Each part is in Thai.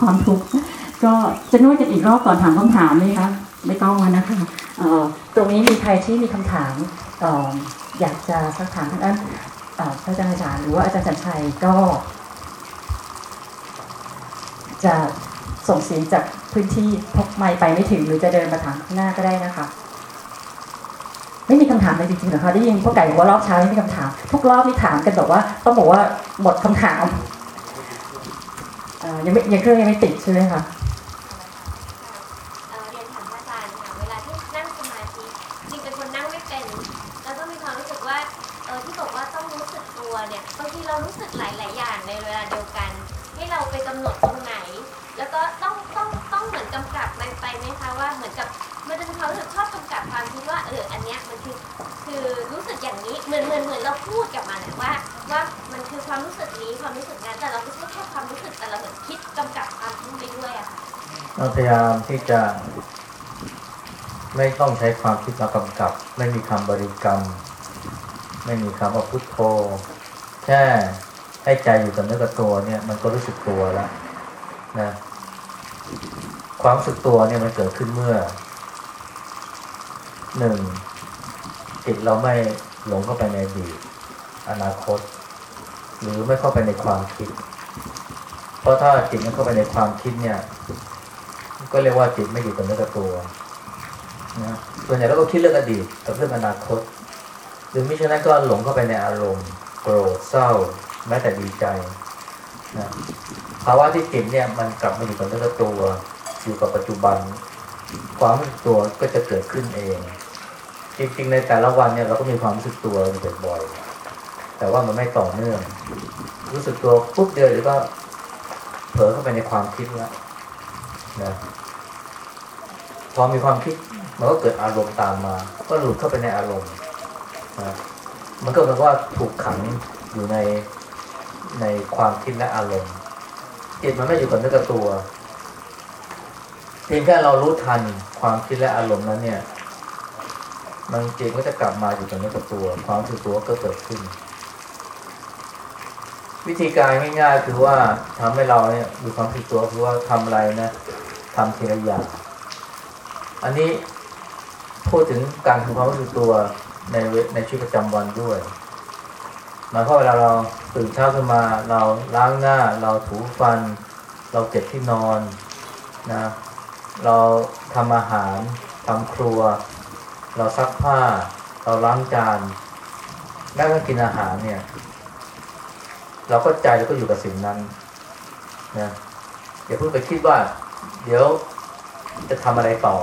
ความทุกข์ก็จะนวดกันอีกรอบก่อนถามคำถามไหมคะไม่ต้องนะคะตรงนี้มีใครที่มีคำถามอยากจะสักถามท่านพระอาจารย์อาจารย์หรือว่าอาจารย์จันชัยก็ จะส่งเสียงจากพื้นที่พกไม้ไปไม่ถึงหรือจะเดินมาถามข้างหน้าก็ได้นะคะ ไม่มีคำถามเลยจริงๆเหรอคะได้ยินพวกไก่บอกว่ารอบเช้าไม่มีคำถาม ทุกรอบนี่ถามกันบอกว่าต้องบอกว่าหมดคำถาม ยังไม่ยังเครื่องยังไม่ติดใช่ไหมคะเรียนถามอาจารย์ค่ะเวลาที่นั่งสมาธิจริงเป็นคนนั่งไม่เป็น แล้วก็มีความรู้สึกว่าเออที่บอกว่าต้องรู้สึกตัวเนี่ยบางทีเรารู้สึกหลาย ๆ อย่างในเวลาเดียวกัน ให้เราไปกำหนดตรงไหน แล้วก็ต้องต้องต้องเหมือนกำกับมันไปไหมคะว่าเหมือนกับมันจะมีความรู้สึกชอบกำกับความคิดว่าเอออันเนี้ยมันคือคือรู้สึกอย่างนี้เหมือนเหมือนเหมือนเราพูดกับ เราพยายามที่จะ ไม่ต้องใช้ความคิดมากำกับ ไม่มีคำบริกรรม ไม่มีคำว่าพุทโธ แค่ให้ใจอยู่กับเนื้อกับตัวเนี่ย มันก็รู้สึกตัวแล้วนะความรู้สึกตัวเนี่ยมันเกิดขึ้นเมื่อหนึ่งจิตเราไม่หลงเข้าไปในอดีตอนาคต หรือไม่เข้าไปในความคิด เพราะถ้าจิตมันเข้าไปในความคิดเนี่ย ก็เรียกว่าจิตไม่อยู่กับเนื้อกับตัวนะส่วนใหญ่เราก็คิดเรื่องอดีตกับเรื่องอนาคต หรือมิฉะนั้นก็หลงเข้าไปในอารมณ์ โกรธเศร้า แม้แต่ดีใจนะภาวะที่จิตเนี่ยมันกลับมาอยู่กับเนื้อกับตัวอยู่กับปัจจุบัน ความรู้สึกตัวก็จะเกิดขึ้นเอง จริงๆ ในแต่ละวันเนี่ยเราก็มีความรู้สึกตัวอยู่บ่อยๆแต่ว่ามันไม่ต่อเนื่อง รู้สึกตัวปุ๊บเดียวหรือก็เผลอเข้าไปในความคิดแล้วนะ พอมีความคิดมันก็เกิดอารมณ์ตามมา ก็หลุดเข้าไปในอารมณ์นะมันก็เหมือนว่าถูกขังอยู่ในในความคิดและอารมณ์จิตมันไม่อยู่กับเนื้อกับตัวเพียงแค่เรารู้ทันความคิดและอารมณ์นั้นเนี่ย มันจริงก็จะกลับมาอยู่กับเนื้อกับตัว ความรู้ตัวก็เกิดขึ้น วิธีการง่ายๆคือว่าทำให้เราเนี่ยมีความรู้ตัวคือว่าทำอะไรนะทำทีละอย่าง อันนี้พูดถึงการทำความรู้สึกตัวในในชีวิตประจำวันด้วยหมายความเวลาเราตื่นเช้าขึ้นมาเราล้างหน้า เราถูฟัน เราเก็บที่นอนนะเราทำอาหารทำครัว เราซักผ้า เราล้างจานแม้กระทั่งกินอาหารเนี่ย เราก็ใจเราก็อยู่กับสิ่งนั้นนะอย่าเพิ่งไปคิดว่า เดี๋ยวจะทำอะไรต่อ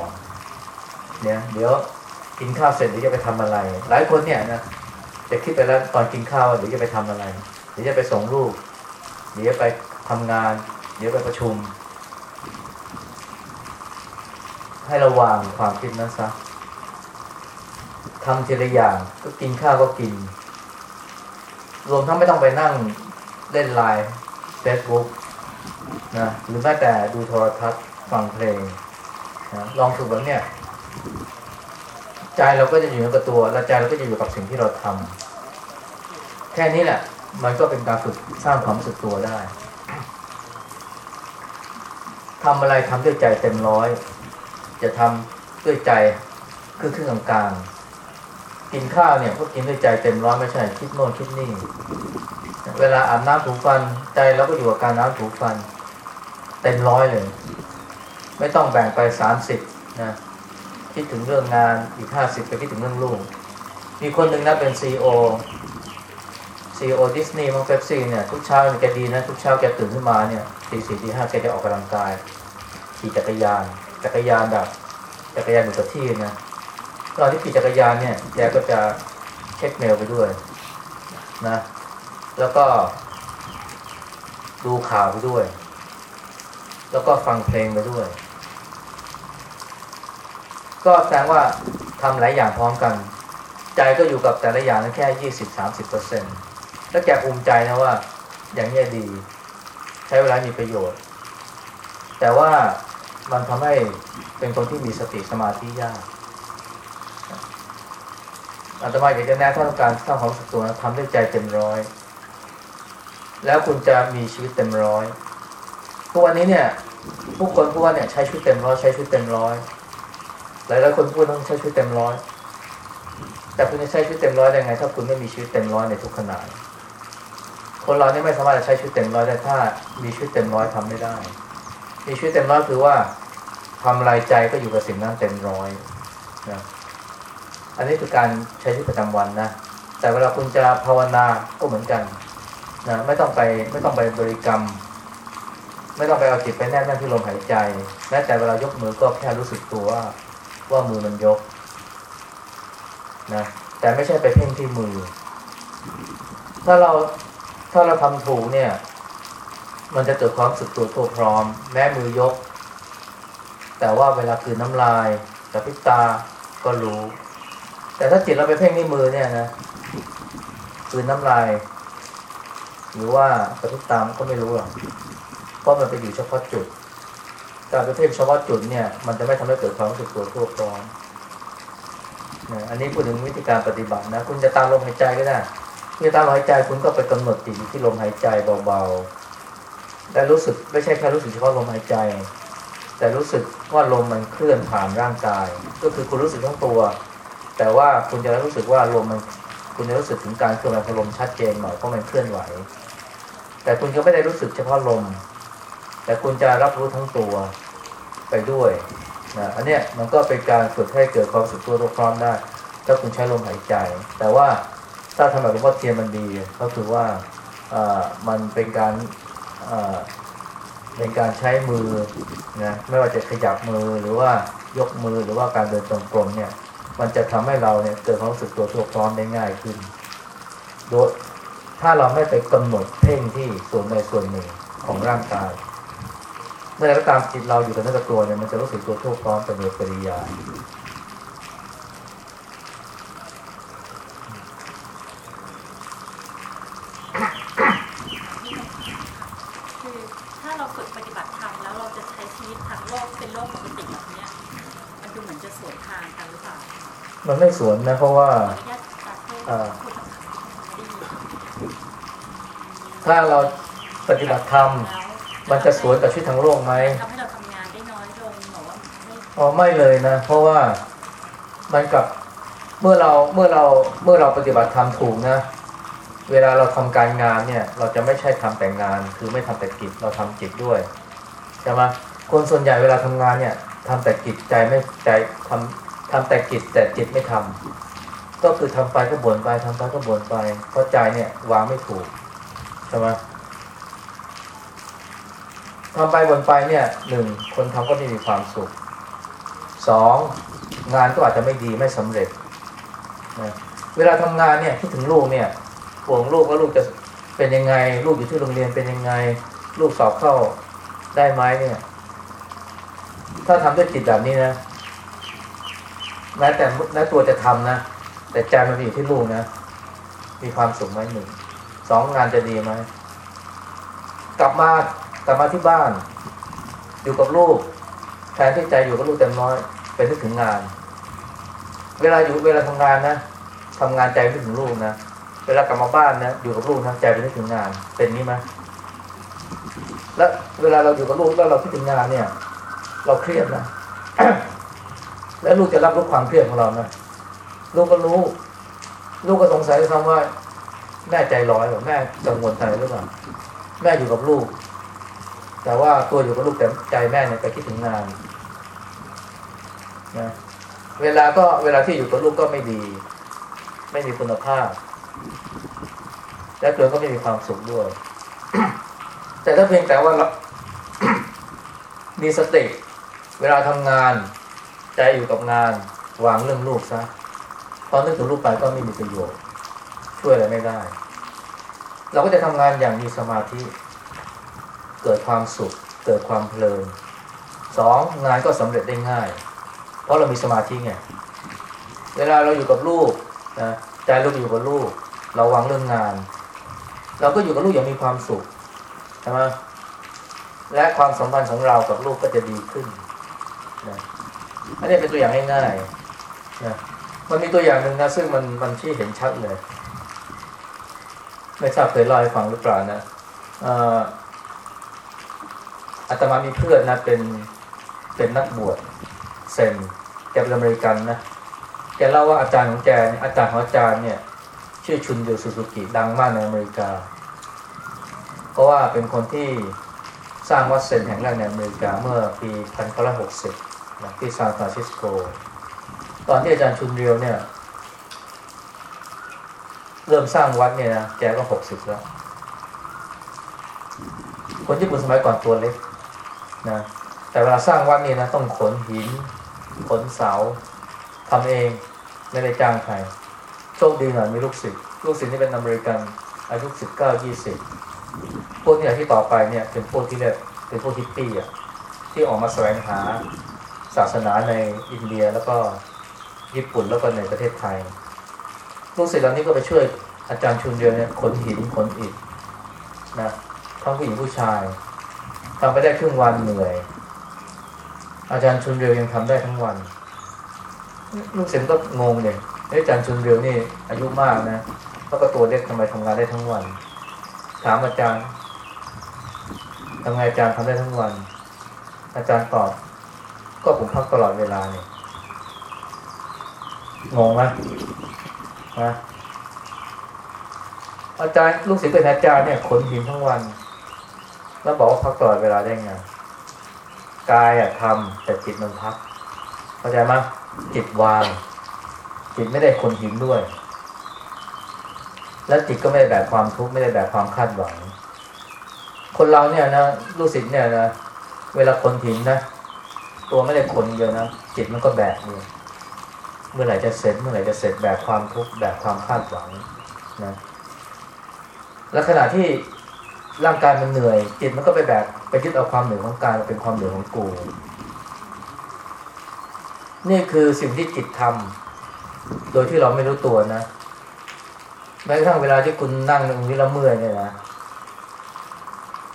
เนี่ยเดี๋ยวกินข้าวเสร็จเดี๋ยวจะไปทำอะไร หลายคนเนี่ยนะจะคิดไปแล้วตอนกินข้าวเดี๋ยวจะไปทำอะไรเดี๋ยวจะไปส่งลูกเดี๋ยวจะไปทำงานเดี๋ยวไปประชุม ให้ระวังความคิดนั้นซะทำทีละอย่างก็กินข้าวก็กิน รวมทั้งไม่ต้องไปนั่งเล่นไลน์เฟซบุ๊กนะหรือแม้แต่ดูโทรทัศน์ฟังเพลงนะลองฝึกแบบเนี้ย ใจเราก็จะอยู่กับตัวและใจเราก็จะอยู่กับสิ่งที่เราทำแค่นี้แหละ มันก็เป็นการฝึกสร้างความรู้สึกตัวได้ทำอะไรทำด้วยใจเต็มร้อย จะทำด้วยใจคือครึ่งกลางกินข้าวเนี่ยก็กินด้วยใจเต็มร้อยไม่ใช่คิดโน่นคิดนี่ เวลาอาบน้ำถูฟันใจเราก็อยู่กับการน้ำถูฟัน เต็มร้อยเลย ไม่ต้องแบ่งไปสามสิบนะ คิดถึงเรื่องงานอีกห้าสิบไปคิดถึงเรื่องลูกมีคนหนึ่งนะเป็นซีโอซีโอดิสนีย์มังเฟปซี่เนี่ยทุกเช้าแกดีนะ ทุกเช้าแกตื่นขึ้นมาเนี่ยตีสี่ตีห้าแกจะออกกำลังกาย ขี่จักรยาน จักรยานแบบจักรยานอยู่กับที่นะตอนที่ขี่จักรยานเนี่ยแกก็จะเช็คเมลไปด้วยนะ แล้วก็ ดูข่าวไปด้วย แล้วก็ฟังเพลงไปด้วย ก็แสดงว่าทำหลายอย่างพร้อมกัน ใจก็อยู่กับแต่ละอย่างแค่ยี่สิบสามสิบเปอร์เซ็นต์แล้วแกภูมิใจนะว่า อย่างนี้ดี ใช้เวลามีประโยชน์ แต่ว่ามันทำให้เป็นคนที่มีสติสมาธิยากอาตมาอยากจะแนะถ้าต้องการสร้างความสึกตัวทำด้วยใจเต็มร้อย แล้วคุณจะมีชีวิตเต็มร้อยทุกวันนี้เนี่ย ผู้คนพูดว่าเนี่ยใช้ชีวิตเต็มร้อยใช้ชีวิตเต็มร้อย หลายหลายๆคนพูดต้องใช้ชีวิตเต็มร้อย แต่คุณจะใช้ชีวิตเต็มร้อยได้ไง ถ้าคุณไม่มีชีวิตเต็มร้อยในทุกขณะคนเราเนี่ยไม่สามารถจะใช้ชีวิตเต็มร้อยได้ถ้า มีชีวิตเต็มร้อยทำไม่ได้ มีชีวิตเต็มร้อยคือว่าทำรายใจก็อยู่กับสิ่งนั้นเต็มร้อยนะอันนี้คือการใช้ชีวิตประจำวันนะแต่เวลาคุณจะภาวนาก็เหมือนกันนะไม่ต้องไปไม่ต้องไปบริกรรม ไม่ต้องไปเอาจิตไปแนบแน่นที่ลมหายใจแม้แต่เวลายกมือก็แค่รู้สึกตัวว่า ว่ามือมันยกนะแต่ไม่ใช่ไปเพ่งที่มือ ถ้าเราถ้าเราทำถูกเนี่ย มันจะเกิดความสึกตัวทั่วพร้อม แม้มือยก แต่ว่าเวลากลืนน้ำลายกับพิตาก็รู้ แต่ถ้าจิตเราไปเพ่งที่มือเนี่ยนะกลืนน้ำลาย หรือว่ากระพริบตามก็ไม่รู้หรอกเพราะมันไปอยู่เฉพาะจุด การไปเพ่งเฉพาะจุดเนี่ย มันจะไม่ทำให้เกิดความรู้สึกตัวทั่วพร้อมอันนี้พูดถึงวิธีการปฏิบัตินะ คุณจะตามลมหายใจก็ได้คุณจะตามลมหายใจคุณก็ไปกำหนดจิตที่ลมหายใจเบาๆ และรู้สึกไม่ใช่แค่รู้สึกเฉพาะลมหายใจ แต่รู้สึกว่าลมมันเคลื่อนผ่านร่างกาย ก็คือคุณรู้สึกทั้งตัว แต่ว่าคุณจะรู้สึกว่าลมมัน คุณจะรู้สึกถึงการเคลื่อนไหวของลมชัดเจนหน่อยเพราะมันเคลื่อนไหว แต่คุณก็ไม่ได้รู้สึกเฉพาะลม แต่คุณจะรับรู้ทั้งตัว ไปด้วยนะอันเนี้ยมันก็เป็นการฝึกให้เกิดความสึกตัวทั่วพร้อมได้ ถ้าคุณใช้ลมหายใจ แต่ว่าถ้าทำแบบหลวงพ่อเทียนมันดีก็คือว่าอ่อมันเป็นการเอ่อเป็นการใช้มือนะไม่ว่าจะขยับมือหรือว่ายกมือหรือว่าการเดินจงกรมเนี่ย มันจะทำให้เราเนี่ยเกิดความรู้สึกตัวทั่วพร้อมได้ง่ายขึ้น โดยถ้าเราไม่ไปกำหนดเพ่งที่ส่วนใดส่วนหนึ่งของร่างกาย มื่อไหรก็ตามจิตเราอยู่กับเนื้อกับตัวเนี่ยมันจะรู้สึกตัวทั่วพร้อมเป็นโดยปริยายคือถ้าเราฝึกปฏิบัติธรรมแล้วเราจะใช้ชีวิตทางโลกเป็นโลกปกติแบบเนี้ยมันดูเหมือนจะสวนทางกันหรือเปล่ามันไม่สวนนะเพราะว่าขออนุญาตตัดเพิ่มอ่าพูดคำถามที่ไม่ได้ยินถ้าเราปฏิบัติธรรมแล้ว มันจะสวนกับชีวิตทางโลกไหมทำให้เราทำงานได้น้อยลงหรือว่าไม่อ๋อไม่เลยนะ เพราะว่ามันกับเมื่อเราเมื่อเราเมื่อเราปฏิบัติธรรมถูกนะ เวลาเราทำการงานเนี่ย เราจะไม่ใช่ทำแต่งาน คือไม่ทำแต่กิจเราทำจิตด้วยใช่ไหมคนส่วนใหญ่เวลาทำงานเนี่ยทำแต่กิจใจไม่ใจทำทำแต่กิจแต่จิตไม่ทำก็คือทำไปก็บ่นไปทำไปก็บ่นไปเพราะใจเนี่ยวางไม่ถูกใช่ไหม ทำไปบนไปเนี่ยหนึ่งคนทำก็ไม่มีความสุขสองงานก็อาจจะไม่ดีไม่สำเร็จนะเวลาทำงานเนี่ยคิดถึงลูกเนี่ยห่วงลูกว่าลูกจะเป็นยังไง ลูกอยู่ที่โรงเรียนเป็นยังไง ลูกสอบเข้าได้ไหมเนี่ย ถ้าทำด้วยจิตแบบนี้นะแม้แต่แม้ตัวจะทำนะแต่ใจมันอยู่ที่ลูกนะ มีความสุขไหมหนึ่งสองงานจะดีไหมกลับมา กลับมาที่บ้าน อยู่กับลูกแทนที่ใจอยู่กับลูกเต็มร้อยไปนึกถึงงาน เวลาอยู่เวลาทำงานนะทำงานใจไปนึกถึงลูกนะเวลากลับมาบ้านนะอยู่กับลูกนะใจไปนึกถึงงาน เป็นนี้ไหมแล้วเวลาเราอยู่กับลูกแล้วเราคิดถึงงานเนี่ย เราเครียดนะแล้วลูกจะรับรู้ความเครียดของเรานะลูกก็รู้ ลูกก็สงสัยคำว่า แม่ใจร้อยหรือแม่กังวลใจหรือเปล่าแม่อยู่กับลูก แต่ว่าตัวอยู่กับลูกแต่ใจแม่เนี่ยไปคิดถึงงานนะเวลาก็เวลาที่อยู่กับลูกก็ไม่ดี ไม่มีคุณภาพ และตัวก็ไม่มีความสุขด้วย แต่ถ้าเพียงแต่ว่าเรามีสติ เวลาทำงาน ใจอยู่กับงานวางเรื่องลูกซะพอนึกถึงลูกไปก็ไม่มีประโยชน์ ช่วยอะไรไม่ได้ เราก็จะทำงานอย่างมีสมาธิ เกิดความสุข เกิดความเพลินสองงานก็สำเร็จได้ง่าย เพราะเรามีสมาธิไงเวลาเราอยู่กับลูกนะใจเราอยู่กับลูก เราวางเรื่องงาน เราก็อยู่กับลูกอย่างมีความสุขใช่ไหมและความสัมพันธ์ของเรากับลูกก็จะดีขึ้นนะอันนี้เป็นตัวอย่างง่ายๆนะมันมีตัวอย่างหนึ่งนะซึ่งมันมันที่เห็นชัดเลย ไม่ทราบเคยเล่าให้ฟังหรือเปล่านะอ่ออ อาตมามีเพื่อนนะเป็นเป็นนักบวชเซนแกเป็นอเมริกันนะแกเล่าว่าอาจารย์ของแกเนี่ยอาจารย์ของอาจารย์เนี่ย ชื่อชุนโยสุสุกิดังมากในอเมริกา เพราะว่าเป็นคนที่สร้างวัดเซนแห่งแรกในอเมริกาเมื่อปี 1960นะที่ซานฟรานซิสโก ตอนที่อาจารย์ชุนเรียวเนี่ย เริ่มสร้างวัดเนี่ยนะแกก็ 60 แล้ว คนญี่ปุ่นสมัยก่อนตัวเล็ก นะแต่เวลาสร้างวัดนี่นะต้องขนหิน ขนเสาทำเองไม่ได้จ้างใครโชคดีหน่อยมีลูกศิษย์ลูกศิษย์นี่เป็นอเมริกันอายุสิบเก้ายี่สิบพวกนี้ที่ต่อไปเนี่ยเป็นพวกที่เรียกเป็นพวกฮิปปี้อะที่ออกมาแสวงหาศาสนาในอินเดียแล้วก็ญี่ปุ่นแล้วก็ในประเทศไทย ลูกศิษย์เหล่านี้ก็ไปช่วยอาจารย์ชุนเรียวเนี่ยขนหินขนอิฐนะทั้งผู้หญิงผู้ชาย ทำไปได้ครึ่งวันเหนื่อย อาจารย์ชุนเรียวยังทำได้ทั้งวัน ลูกศิษย์ก็งงเลยอาจารย์ชุนเรียวนี่ อายุมากนะแล้วก็ตัวเล็กทำไมทำงานได้ทั้งวัน ถามอาจารย์ทำไงอาจารย์ทำได้ทั้งวัน อาจารย์ตอบ ก็ผมพักตลอดเวลาเนี่ยงงไหมนะอาจารย์ลูกศิษย์เป็นอาจารย์เนี่ยขนหินทั้งวัน แล้วบอกว่าพักตลอดเวลาได้ไงกายอะทำแต่จิตมันพัก เข้าใจไหมจิตวาง จิตไม่ได้ขนหินด้วย และจิตก็ไม่ได้แบกความทุกข์ไม่ได้แบกความคาดหวัง คนเราเนี่ยนะลูกศิษย์เนี่ยนะเวลาคนหินนะตัวไม่ได้คนเดียวนะจิตมันก็แบกเลยเมื่อไหร่จะเสร็จเมื่อไหร่จะเสร็จแบกความทุกข์แบกความคาดหวังนะและขณะที่ ร่างกายมันเหนื่อย จิตมันก็ไปแบกไปยึดเอาความเหนื่อยของกายมาเป็นความเหนื่อยของกูนี่คือสิ่งที่จิตทำโดยที่เราไม่รู้ตัวนะแม้กระทั่งเวลาที่คุณนั่งตรงนี้แล้วเมื่อยเนี่ยนะ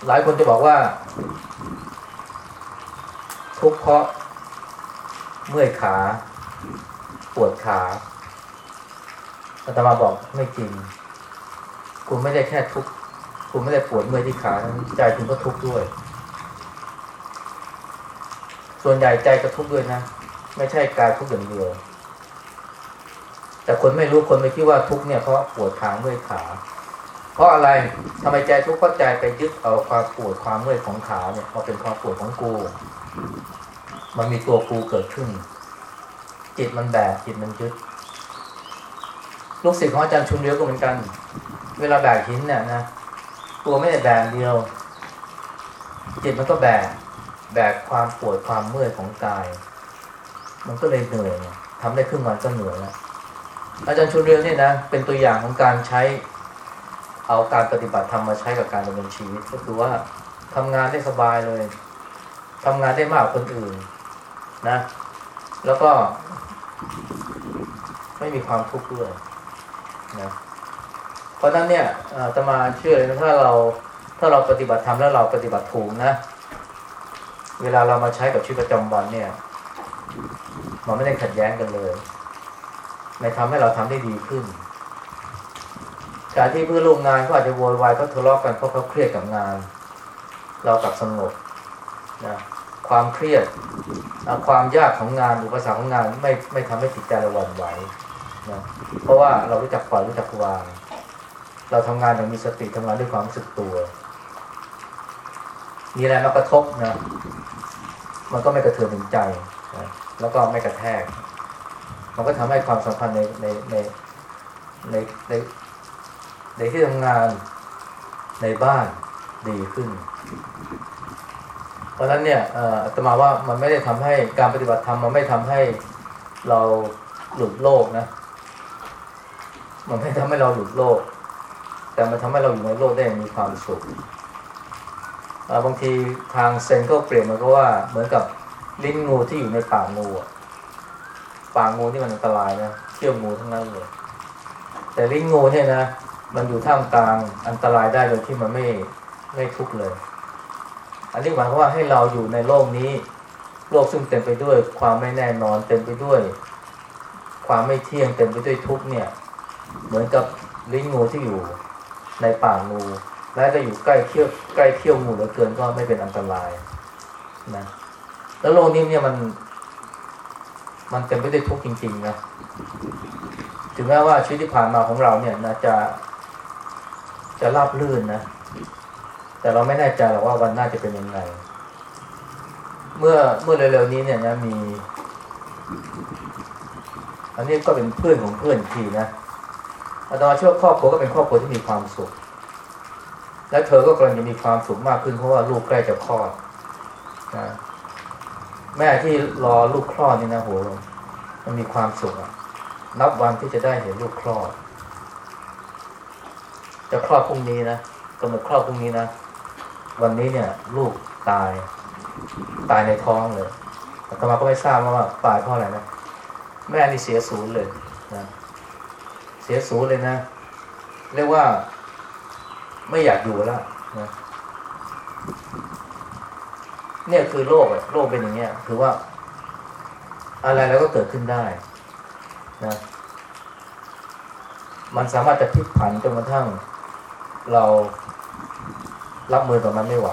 หลายคนจะบอกว่า ทุกข์เพราะเมื่อยขา ปวดขาอาตมาบอกไม่จริง คุณไม่ได้แค่ทุกข์ คุณไม่ได้ปวดเมื่อยที่ขาใจคุณก็ทุกข์ด้วย ส่วนใหญ่ใจก็ทุกข์ด้วยนะ ไม่ใช่กายทุกข์อย่างเดียว แต่คนไม่รู้คนไม่คิดว่าทุกข์เนี่ยเพราะปวดขาเมื่อยขา เพราะอะไรทำไมใจทุกข์เพราะใจไปยึดเอาความปวดความเมื่อยของขาเนี่ยมาเป็นความปวดของกู มันมีตัวกูเกิดขึ้น จิตมันแบกจิตมันยึด ลูกศิษย์ของอาจารย์ชุนเรียวก็เหมือนกัน เวลาแบกหินเนี่ยนะ ตัวไม่ได้แบกเดียว จิตมันก็แบกแบกความปวดความเมื่อยของกาย มันก็เลยเหนื่อยไงทำได้ครึ่งวันก็เหนื่อยแล้วอาจารย์ชุนเรียวเนี่ยนะเป็นตัวอย่างของการใช้เอาการปฏิบัติธรรมมาใช้กับการดำเนินชีวิต ก็คือว่าทำงานได้สบายเลยทำงานได้มากกว่าคนอื่นนะ แล้วก็ไม่มีความทุกข์ด้วยนะ เพราะนั้นเนี่ยตมาเชื่อเลยนะถ้าเราถ้าเราปฏิบัติธรรมแล้วเราปฏิบัติถูกนะ เวลาเรามาใช้กับชีวิตประจำวันเนี่ย มันไม่ได้ขัดแย้งกันเลยในทำให้เราทำได้ดีขึ้นการที่เพื่อนร่วมงานก็อาจจะโวยวายเขาทะเลาะกันเพราะเขาเครียดกับงาน เรากลับสงบนะความเครียดความยากของงานอุปสรรคของงานไม่ไม่ทำให้จิตใจเราหวั่นไหวนะเพราะว่าเรารู้จักปล่อยรู้จักวาง เราทำงานอย่างมีสติทำงานด้วยความรู้สึกตัวมีอะไรมากระทบนะมันก็ไม่กระเทือนถึงใจนะแล้วก็ไม่กระแทก มันก็ทำให้ความสัมพันธ์ในในในในในในที่ทำงานในบ้านดีขึ้น เพราะฉะนั้นเนี่ยอาตมาว่ามันไม่ได้ทำให้การปฏิบัติธรรมมันไม่ทำให้เราหลุดโลกนะ มันไม่ทำให้เราหลุดโลก แต่มันทำให้เราอยู่ในโลกได้อย่างมีความสุขบางทีทางเซนก็เปรียบมันก็ว่าเหมือนกับลิ้นงูที่อยู่ในปากงูอะปากงูที่มันอันตรายนะเขี้ยวงูทั้งนั้นเลย แต่ลิ้นงูเนี่ยนะ มันอยู่ท่ามกลางอันตรายได้โดยที่มันไม่ไม่ทุกข์เลย อันนี้หมายความว่าให้เราอยู่ในโลกนี้ โลกซึ่งเต็มไปด้วยความไม่แน่นอนเต็มไปด้วย ความไม่เที่ยงเต็มไปด้วยทุกข์เนี่ย เหมือนกับลิ้นงูที่อยู่ ในป่างูและก็อยู่ใกล้เขี้ยวใกล้เขี้ยวงูเหลือเกินก็ไม่เป็นอันตรายนะแล้วโลกนี้เนี่ยมัน มันเต็มไปด้วยทุกข์จริงๆนะถึงแม้ว่าชีวิตที่ผ่านมาของเราเนี่ยนะจะจะราบรื่นนะ แต่เราไม่แน่ใจหรอกว่าวันหน้าจะเป็นยังไง เมื่อเมื่อเร็วๆนี้เนี่ยนะมี อันนี้ก็เป็นเพื่อนของเพื่อนอีกทีนะ อาตมาเชื่อครอบครัวก็เป็นครอบครัวที่มีความสุข และเธอก็กำลังจะมีความสุขมากขึ้นเพราะว่าลูกใกล้จะคลอดนะแม่ที่รอลูกคลอดนี่นะโหมันมีความสุขอะนับวันที่จะได้เห็นลูกคลอด จะคลอดพรุ่งนี้นะกำหนดคลอดพรุ่งนี้นะวันนี้เนี่ย ลูกตาย ตายในท้องเลยอาตมาก็ไม่ทราบว่าตายเพราะอะไรนะแม่นี่เสียศูนย์เลยนะ สียศูนเลยนะ เรียกว่าไม่อยากอยู่แล้วนะเนี่ยคือโลกอะโลกเป็นอย่างเงี้ยคือว่า อะไรแล้วก็เกิดขึ้นได้นะมันสามารถจะพลิกผันจนกระทั่ง เรารับมือกับมันไม่ไหว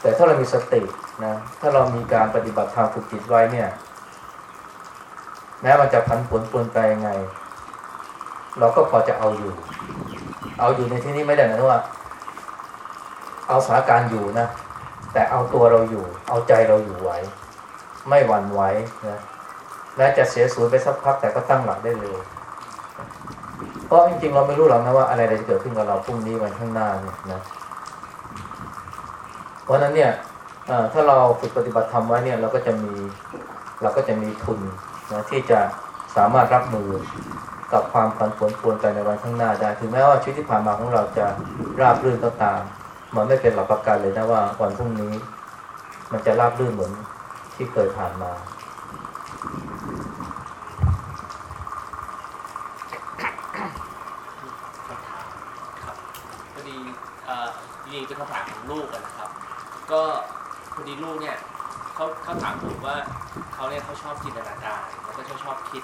แต่ถ้าเรามีสตินะถ้าเรามีการปฏิบัติธรรมฝึกจิตไว้เนี่ยแม้มันจะพันผลปนไปยังไง เราก็พอจะเอาอยู่ เอาอยู่ในที่นี้ไม่ได้หมายว่า เอาสถานการณ์อยู่นะ แต่เอาตัวเราอยู่ เอาใจเราอยู่ไว้ ไม่หวั่นไหวนะแม้จะเสียสูญไปสักพักแต่ก็ตั้งหลักได้เลยเพราะจริงๆ เราไม่รู้หรอกนะว่าอะไรจะเกิดขึ้นกับเราพรุ่งนี้วันข้างหน้าเนี่ยนะเพราะนั้นเนี่ยถ้าเราฝึกปฏิบัติธรรมไว้เนี่ยเราก็จะมีเราก็จะมีทุนนะที่จะสามารถรับมือ กับความผันผวนปรวนไปในวันข้างหน้าได้ ถึงแม้ว่าชีวิตที่ผ่านมาของเราจะราบรื่นก็ตาม มันไม่เป็นหลักประกันเลยนะว่าวันพรุ่งนี้ มันจะราบรื่นเหมือนที่เคยผ่านมา พอดีเออจริงเป็นคำถามของลูกนะครับ ก็พอดีลูกเนี่ยเขาเขาถามผมว่าเขาเนี่ยเขาชอบจินตนาการแล้วก็ชอบชอบคิด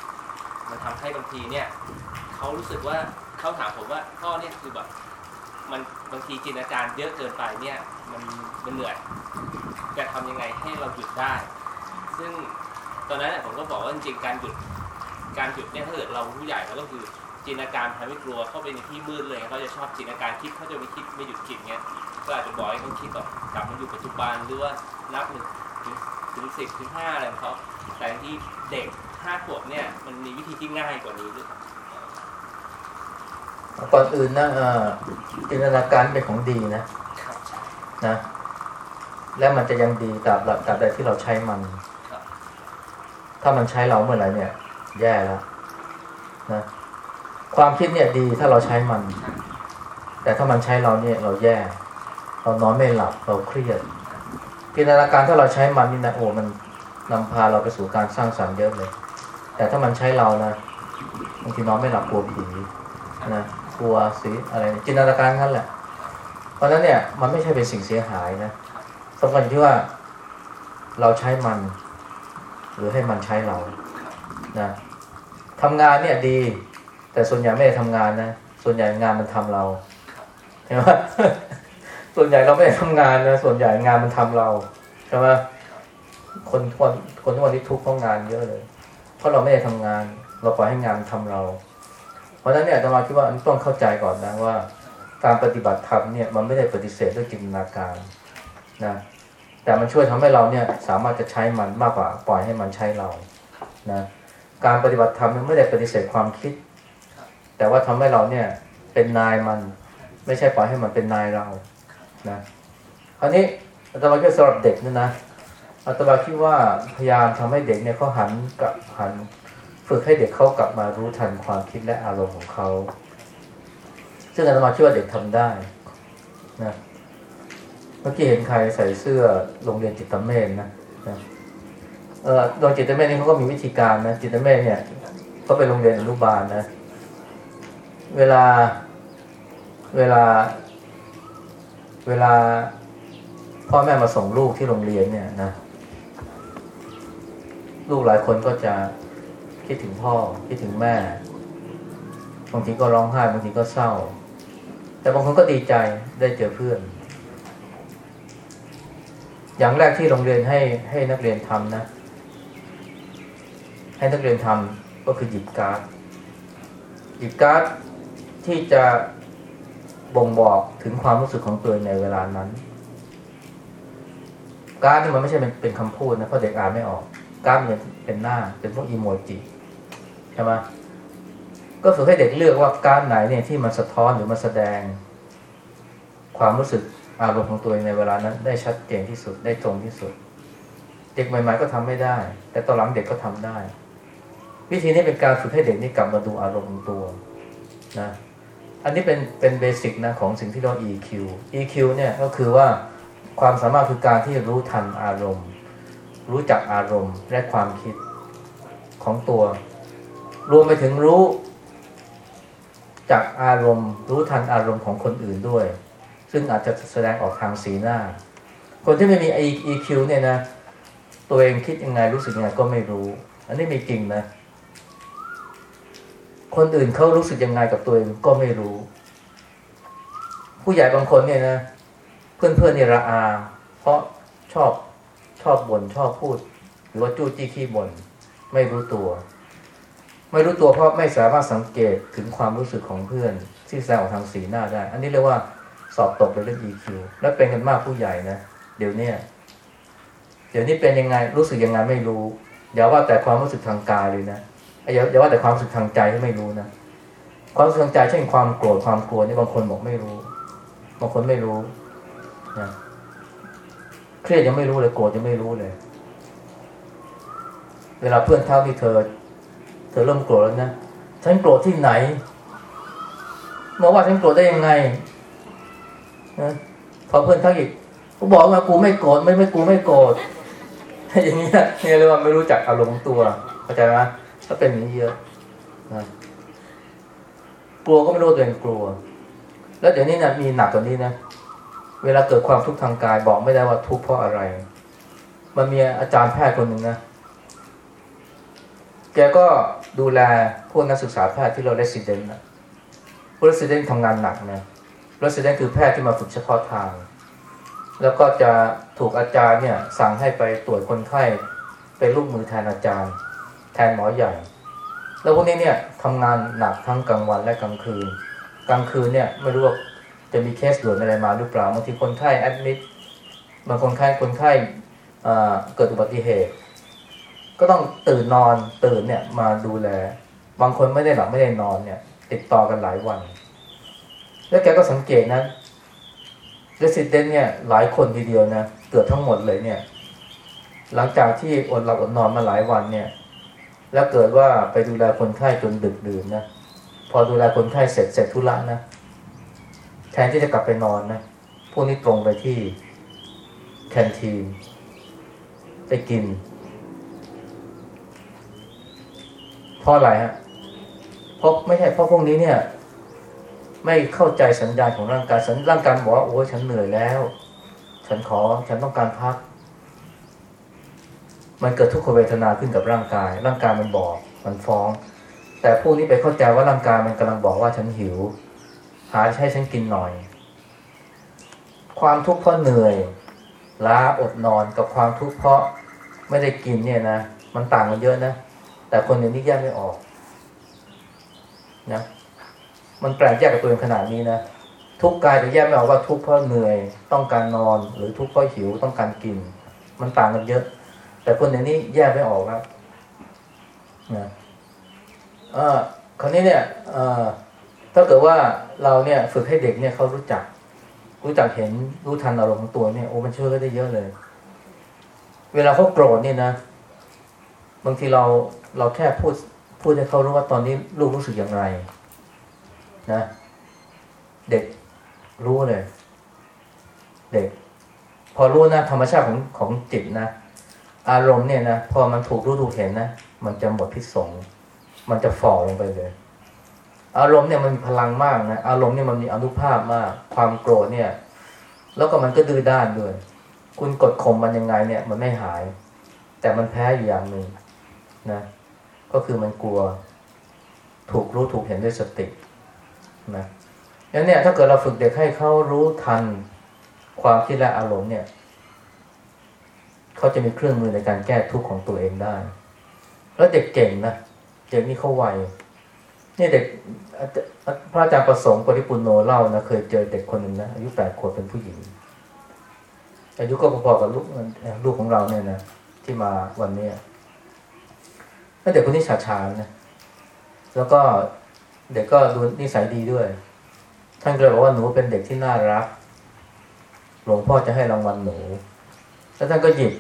มันทำให้บางทีเนี่ยเขารู้สึกว่าเขาถามผมว่าพ่อเนี่ยคือแบบมันบางทีจินตนาการเยอะเกินไปเนี่ยมันมันเหนื่อยจะทำยังไงให้เราหยุดได้ ซึ่งตอนนั้นเนี่ยผมก็บอกว่าจริงๆการหยุดการหยุดเนี่ยถ้าเกิดเราผู้ใหญ่เราก็คือจินตนาการทำให้กลัวเข้าไปในที่มืดเลยเขาจะชอบจินตนาการคิดเขาจะไม่คิดไม่หยุดคิดเงี้ยก็อาจจะบอกให้เขาคิดแบบกลับมาอยู่ปัจจุบันหรือว่านับหนึ่งถึงถึงสิบถึงห้าอะไรของเขาแต่ที่เด็ก ห้าขวบเนี่ยมันมีวิธีที่ง่ายกว่านี้ด้วยครับก่อนอื่นนะเอ่อจินตนาการเป็นของดีนะครับนะ และมันจะยังดีตราบตราบใดที่เราใช้มันครับถ้ามันใช้เราเมื่อไหร่เนี่ย แย่แล้วนะความคิดเนี่ยดีถ้าเราใช้มัน แต่ถ้ามันใช้เราเนี่ยเราแย่ เรานอนไม่หลับเราเครียดจินตนาการถ้าเราใช้มันนี่นะโอ้มันนำพาเราไปสู่การสร้างสรรค์เยอะเลย แต่ถ้ามันใช้เรานะบางทีนอนไม่หลับกลัวผีนะกลัวสีอะไรจินตนาการนั่นแหละ เพราะฉะนั้นเนี่ยมันไม่ใช่เป็นสิ่งเสียหายนะสำคัญที่ว่าเราใช้มัน หรือให้มันใช้เรานะทำงานเนี่ยดี แต่ส่วนใหญ่ไม่ได้ทำงานนะส่วนใหญ่งานมันทำเราใช่ไหมส่วนใหญ่เราไม่ได้ทำงานนะส่วนใหญ่งานมันทำเราใช่ไหมคนคนคนทุกวันนี้ทุกข์เพราะงานเยอะเลย เพราะเราไม่ได้ทำงาน เราปล่อยให้งานทำเรา เพราะฉะนั้นเนี่ยอาตมาคิดว่าอันต้องเข้าใจก่อนนะว่า การปฏิบัติธรรมเนี่ยมันไม่ได้ปฏิเสธด้วยจินตนาการนะแต่มันช่วยทำให้เราเนี่ยสามารถจะใช้มันมากกว่าปล่อยให้มันใช้เรานะการปฏิบัติธรรมมันไม่ได้ปฏิเสธความคิด แต่ว่าทำให้เราเนี่ยเป็นนายมันไม่ใช่ปล่อยให้มันเป็นนายเรานะคราวนี้อาตมาคิดสำหรับเด็กเนยนะ อาตมาคิดว่าพยายามทำให้เด็กเนี่ยเขาหันกลับหัน ฝึกให้เด็กเขากลับมารู้ทันความคิดและอารมณ์ของเขา ซึ่งอาตมาคิดว่าเด็กทำได้นะเมื่อกี้เห็นใครใส่เสื้อโรงเรียนจิตเมธนะนะเออโรงจิตเมธนี่เขาก็มีวิธีการนะจิตเมธเนี่ยเขาเป็นโรงเรียนอนุบาลนะ เวลาเวลา เวลาพ่อแม่มาส่งลูกที่โรงเรียนเนี่ยนะ ลูกหลายคนก็จะคิดถึงพ่อคิดถึงแม่บางทีก็ร้องไห้บางทีก็เศร้า แต่บางคนก็ดีใจได้เจอเพื่อน อย่างแรกที่โรงเรียนให้ให้นักเรียนทำนะ ให้นักเรียนทำก็คือหยิบการ์ดหยิบการ์ดที่จะบ่งบอกถึงความรู้สึกของตัวในเวลานั้น การ์ดนี่มันไม่ใช่เป็นเป็นคำพูดนะเพราะเด็กอ่านไม่ออก การ์ดมันเป็นหน้า เป็นพวกอีโมจิใช่ไหมก็ฝึกให้เด็กเลือกว่ากร์ดไหนเนี่ยที่มันสะท้อนหรือมันแสดง ความรู้สึกอารมณ์ของตัวเองในเวลานั้น ได้ชัดเจนที่สุดได้ตรงที่สุด เด็กใหม่ๆก็ทำไม่ได้ แต่ตอนหลังเด็กก็ทำได้ วิธีนี้เป็นการฝึกให้เด็กนี่กลับมาดูอารมณ์ของตัวนะอันนี้เป็นเป็นเบสิกนะของสิ่งที่เรียกว่า EQ EQ เนี่ยก็คือว่าความสามารถคือการที่รู้ทันอารมณ์ รู้จักอารมณ์และความคิดของตัว รวมไปถึงรู้จักอารมณ์ รู้ทันอารมณ์ของคนอื่นด้วย ซึ่งอาจจะแสดงออกทางสีหน้า คนที่ไม่มี EQ เนี่ยนะ ตัวเองคิดยังไงรู้สึกยังไงก็ไม่รู้ อันนี้มีจริงนะ คนอื่นเขารู้สึกยังไงกับตัวเองก็ไม่รู้ ผู้ใหญ่บางคนเนี่ยนะ เพื่อนๆเนี่ยระอา เพราะชอบ ชอบบ่นชอบพูด หรือว่าจู้จี้ขี้บ่นไม่รู้ตัว ไม่รู้ตัวเพราะไม่สามารถสังเกตถึงความรู้สึกของเพื่อน ที่แสดงออกทางสีหน้าได้ อันนี้เรียกว่าสอบตกในเรื่อง EQ และเป็นกันมากผู้ใหญ่นะเดี๋ยวนี้เดี๋ยวนี้เป็นยังไงรู้สึกยังไงไม่รู้อย่าว่าแต่ความรู้สึกทางกายเลยนะอย่าอย่าว่าแต่ความรู้สึกทางใจที่ไม่รู้นะความรู้สึกทางใจเช่นความโกรธความกลัวนี่บางคนบอกไม่รู้ บางคนไม่รู้นะ เครียดยังไม่รู้เลยโกรธยังไม่รู้เลย เวลาเพื่อนเท่าที่เธอ เธอเริ่มโกรธแล้วนะฉันโกรธที่ไหนมาว่าฉันโกรธได้ยังไงนะพอเพื่อนทักอีกกูบอกว่ากูไม่โกรธไม่ไม่กูไม่โกรธอย่างเงี้ยเนี่ยเรียกว่าไม่รู้จักอารมณ์ของตัวเข้าใจไหมถ้าเป็นอย่างนี้เยอะนะกลัวก็ไม่รู้ตัวเองกลัว แล้วเดี๋ยวนี้นะมีหนักกว่านี้นะ เวลาเกิดความทุกข์ทางกายบอกไม่ได้ว่าทุกข์เพราะอะไร มันมีอาจารย์แพทย์คนหนึ่งนะ แกก็ดูแลพวกนักศึกษาแพทย์ที่เรียก resident นะพวก resident ทำงานหนักนะ resident คือแพทย์ที่มาฝึกเฉพาะทาง แล้วก็จะถูกอาจารย์เนี่ยสั่งให้ไปตรวจคนไข้เป็นลูกมือแทนอาจารย์ แทนหมอใหญ่ แล้วพวกนี้เนี่ยทำงานหนักทั้งกลางวันและกลางคืน กลางคืนเนี่ยไม่รู้ว่า จะมีเคสด่วนอะไรมาหรือเปล่าบางทีคนไข้แอดมิดบางคนไข้คนไข้เกิดอุบัติเหตุ ก็ต้องตื่นนอนตื่นเนี่ยมาดูแล บางคนไม่ได้หลับไม่ได้นอนเนี่ย ติดต่อกันหลายวัน แล้วแกก็สังเกตนะเรสซิเดนเนี่ยหลายคนทีเดียวนะเกือบทั้งหมดเลยเนี่ย หลังจากที่อดหลับอดนอนมาหลายวันเนี่ย แล้วเกิดว่าไปดูแลคนไข้จนดึกดื่นนะพอดูแลคนไข้เสร็จเสร็จธุระนะ แทนที่จะกลับไปนอนนะพวกนี้ตรงไปที่แคนทีนไปกินเพราะอะไรฮะเพราะไม่ใช่เพราะพวกนี้เนี่ย ไม่เข้าใจสัญญาณของร่างกายสัญร่างกายบอกว่าโอ้ฉันเหนื่อยแล้ว ฉันขอฉันต้องการพัก มันเกิดทุกขเวทนาขึ้นกับร่างกาย ร่างกายมันบอก มันฟ้อง แต่พวกนี้ไปเข้าใจว่าร่างกายมันกำลังบอกว่าฉันหิว หาให้ฉันกินหน่อย ความทุกข์เพราะเหนื่อย ล้าอดนอนกับความทุกข์เพราะไม่ได้กินเนี่ยนะมันต่างกันเยอะนะ แต่คนเดี๋ยวนี้แยกไม่ออก นะ มันแปลกแยกกับตัวเองขนาดนี้นะทุกกายจะแยกไม่ออกว่าทุกข์เพราะเหนื่อย ต้องการนอน หรือทุกข์เพราะหิวต้องการกิน มันต่างกันเยอะ แต่คนเดี๋ยวนี้แยกไม่ออกแล้วนะเอ่อคราวนี้เนี่ย เอ่อ ถ้าเกิดว่าเราเนี่ยฝึกให้เด็กเนี่ยเขารู้จัก รู้จักเห็นรู้ทันอารมณ์ของตัวเนี่ยโอ้มันช่วยก็ได้เยอะเลย เวลาเขาโกรธเนี่ยนะ บางทีเราเราแค่พูดพูดให้เขารู้ว่าตอนนี้ลูกรู้สึกอย่างไร นะ เด็กรู้เลย เด็ก พอรู้นะธรรมชาติของของจิตนะอารมณ์เนี่ยนะพอมันถูกรู้ถูกเห็นนะมันจะหมดพิษสงมันจะฝ่อลงไปเลย อารมณ์เนี่ยมันมีพลังมากนะอารมณ์เนี่ยมันมีอนุภาพมาก ความโกรธเนี่ย แล้วก็มันก็ดื้อด้านด้วย คุณกดข่มมันยังไงเนี่ย มันไม่หาย แต่มันแพ้อยู่อย่างหนึ่งนะ ก็คือมันกลัว ถูกรู้ถูกเห็นด้วยสตินะงั้นเนี่ยถ้าเกิดเราฝึกเด็กให้เขารู้ทันความคิดและอารมณ์เนี่ยเขาจะมีเครื่องมือในการแก้ทุกข์ของตัวเองได้ แล้วเด็กเก่งนะเด็กนี่เขาไว นี่เด็กพระอาจารย์ประสงค์ปริปุโนเล่านะเคยเจอเด็กคนหนึ่งนะอายุแปดขวบเป็นผู้หญิง อายุก็พอๆกับลูกลูกของเราเนี่ยนะที่มาวันนี้แล้วเด็กคนนี้ฉาฉานนะแล้วก็เด็กก็ดูนิสัยดีด้วย ท่านก็เลยบอกว่าหนูเป็นเด็กที่น่ารัก หลวงพ่อจะให้รางวัลหนู แล้วท่านก็หยิบ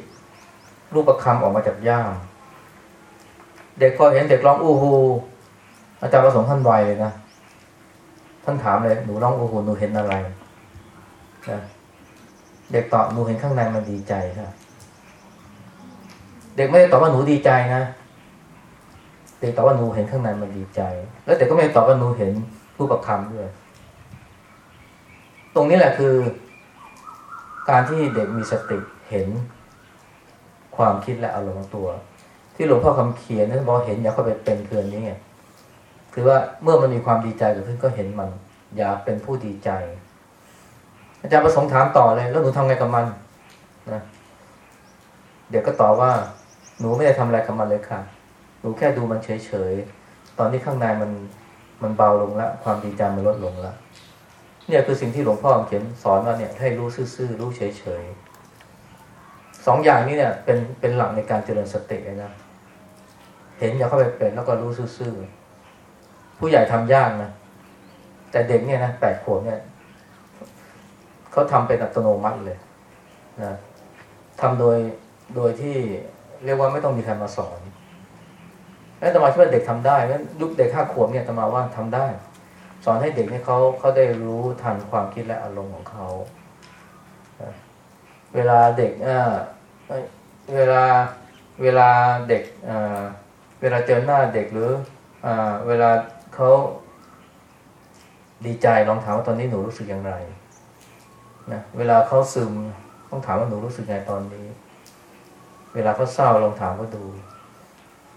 รูปประคำออกมาจากย่ามเด็กพอเห็นเด็กร้องอู้ฮู อาจารย์ประสงค์ท่านไวเลยนะท่านถามเลยหนูร้องอู้ฮูหนูเห็นอะไรนะเด็กตอบหนูเห็นข้างในมันดีใจค่ะเด็กไม่ได้ตอบว่าหนูดีใจนะเด็กตอบว่าหนูเห็นข้างในมันดีใจ แล้วเด็กก็ไม่ได้ตอบว่าหนูเห็นรูปประคำด้วย ตรงนี้แหละคือ การที่เด็กมีสติเห็นความคิดและอารมณ์ตัว ที่หลวงพ่อคำเขียนนั่นบอกเห็นอย่าเข้าไปเป็นเพื่อนนี้ไง คือว่าเมื่อมันมีความดีใจเกิดขึ้นก็เห็นมัน อย่าเป็นผู้ดีใจ อาจารย์ประสงค์ถามต่อเลย แล้วหนูทำไงกับมันนะเด็กก็ตอบว่า หนูไม่ได้ทำอะไรกับมันเลยค่ะ หนูแค่ดูมันเฉยๆ ตอนนี้ข้างในมันมันเบาลงแล้วความดีใจมันลดลงแล้วเนี่ยคือสิ่งที่หลวงพ่อเขียนสอนว่าเนี่ยให้รู้ซื่อๆรู้เฉยๆสองอย่างนี้เนี่ยเป็นเป็นหลักในการเจริญสติเลยนะเห็นอย่าเข้าไปเป็นแล้วก็รู้ซื่อๆ ผู้ใหญ่ทำยากนะแต่เด็กเนี่ยนะแปดขวบเนี่ยเขาทำเป็นอัตโนมัติเลยนะทำโดยโดยที่เรียกว่าไม่ต้องมีใครมาสอนแล้วตมาคิดว่าเด็กทำได้งั้นยุคเด็กห้าขวบเนี่ยตมาว่าทำได้ สอนให้เด็กเนี่ยเขาเขาได้รู้ทันความคิดและอารมณ์ของเขาเวลาเด็กอ่าเอ้ยเวลาเวลาเด็กอ่าเวลาเจอหน้าเด็กหรืออ่าเวลา เขาดีใจลองถามว่าตอนนี้หนูรู้สึกอย่างไรนะเวลาเขาซึมต้องถามว่าหนูรู้สึกไงตอนนี้ เวลาเขาเศร้าลองถามเขาดู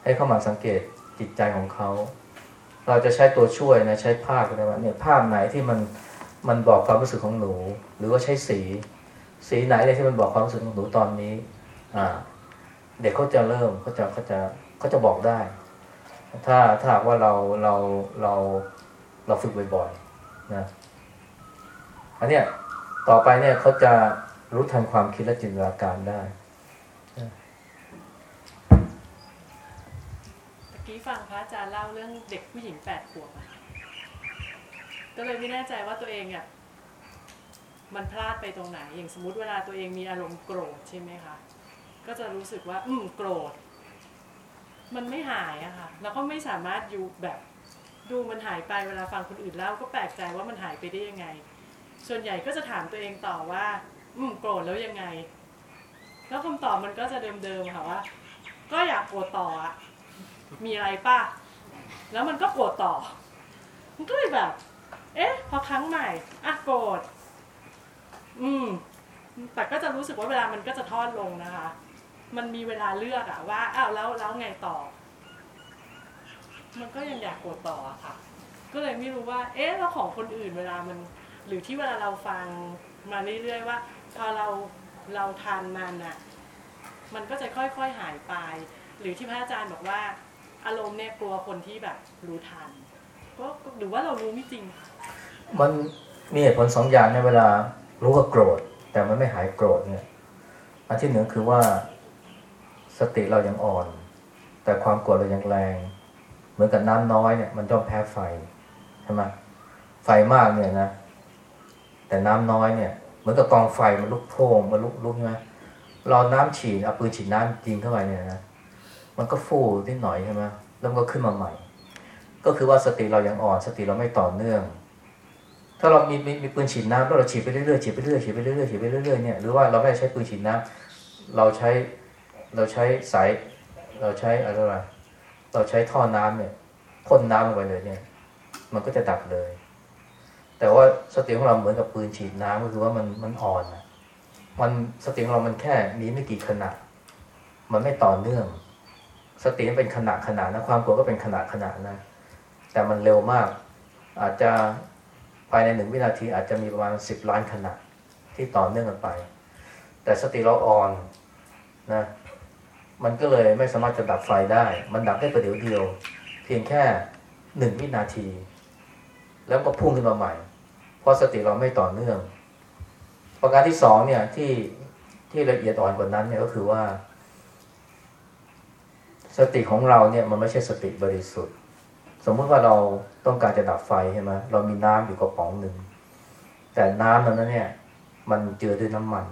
ให้เขามาสังเกตจิตใจของเขา เราจะใช้ตัวช่วยนะใช้ภาพก็ได้ว่าเนี่ยภาพไหนที่มันมันบอกความรู้สึกของหนู หรือว่าใช้สี สีไหนเลยที่มันบอกความรู้สึกของหนูตอนนี้ อ่า เด็กเขาจะเริ่มเขาจะเขาจะเขาจะบอกได้ ถ้าถ้าหากว่าเราเราเราเราฝึกบ่อยๆนะอันเนี้ยต่อไปเนี่ยเขาจะรู้ทันความคิดและจินตนาการได้เมื่อกี้ฟังพระอาจารย์เล่าเรื่องเด็กผู้หญิงแปดขวบก็เลยไม่แน่ใจว่าตัวเองอะมันพลาดไปตรงไหน อย่างสมมติเวลาตัวเองมีอารมณ์โกรธใช่ไหมคะ ก็จะรู้สึกว่า อืมโกรธ มันไม่หายอะค่ะแล้วก็ไม่สามารถอยู่แบบดูมันหายไปเวลาฟังคนอื่นเล่าก็แปลกใจว่ามันหายไปได้ยังไง ส่วนใหญ่ก็จะถามตัวเองต่อว่า อืมโกรธแล้วยังไง แล้วคำตอบมันก็จะเดิมๆค่ะว่า ก็อยากโกรธต่ออะมีอะไรป่ะ แล้วมันก็โกรธต่อ มันก็เลยแบบ เอ๊ะ พอครั้งใหม่อะโกรธอืมแต่ก็จะรู้สึกว่าเวลามันก็จะทอดลงนะคะ มันมีเวลาเลือกอะว่าอ้าวแล้วแล้วไงต่อ มันก็ยังอยากโกรธต่ออะค่ะ ก็เลยไม่รู้ว่า เอ๊ะแล้วของคนอื่นเวลามัน หรือที่เวลาเราฟังมาเรื่อยๆว่าพอเราเราทานมันอะมันก็จะค่อยๆหายไป หรือที่พระอาจารย์บอกว่า อารมณ์เนี่ยกลัวคนที่แบบรู้ทันก็หรือว่าเรารู้ไม่จริง มันมีเหตุผลสองอย่างในเวลารู้ว่าโกรธ แต่มันไม่หายโกรธเนี่ยอันที่หนึ่งคือว่า สติเรายังอ่อน แต่ความโกรธเรายังแรง เหมือนกับน้ำน้อยเนี่ยมันย่อมแพ้ไฟใช่ไหมไฟมากเนี่ยนะ แต่น้ำน้อยเนี่ยเหมือนกับกองไฟมันลุกโพงมันลุกลุกใช่ไหมเราน้ำฉีดเอาปืนฉีดน้ำยิงเข้าไปเนี่ยนะมันก็ฟูนิดหน่อยใช่ไหมแล้วมันก็ขึ้นมาใหม่ ก็คือว่าสติเรายังอ่อน สติเราไม่ต่อเนื่อง ถ้าเรามีมีปืนฉีดน้ำแล้วเราฉีดไปเรื่อยๆฉีดไปเรื่อยๆฉีดไปเรื่อยๆฉีดไปเรื่อยๆเนี่ยหรือว่าเราไม่ใช้ปืนฉีดน้ำเราใช้ เราใช้สายเราใช้อะไรเราใช้ท่อน้ำเนี่ยพ่นน้ำลงไปเลยเนี่ย มันก็จะดับเลย แต่ว่าสติของเราเหมือนกับปืนฉีดน้ำก็คือว่ามันมันอ่อนนะมันสติของเรามันแค่มีไม่กี่ขณะ มันไม่ต่อเนื่อง สติเป็นขณะขณะนะความโกรธก็เป็นขณะขณะนะแต่มันเร็วมาก อาจจะภายในหนึ่งวินาทีอาจจะมีประมาณสิบล้านขณะที่ต่อเนื่องกันไป แต่สติเราอ่อนนะ มันก็เลยไม่สามารถจะดับไฟได้ มันดับได้ประเดี๋ยวเดียว เพียงแค่หนึ่งวินาที แล้วก็พุ่งขึ้นมาใหม่ เพราะสติเราไม่ต่อเนื่อง ประการที่สองเนี่ยที่ที่ละเอียดอ่อนกว่านั้นเนี่ยก็คือว่า สติของเราเนี่ยมันไม่ใช่สติบริสุทธิ์ สมมติว่าเราต้องการจะดับไฟใช่ไหมเรามีน้ำอยู่กระป๋องหนึ่งแต่น้ำนั้นเนี่ย มันเจือด้วยน้ำมัน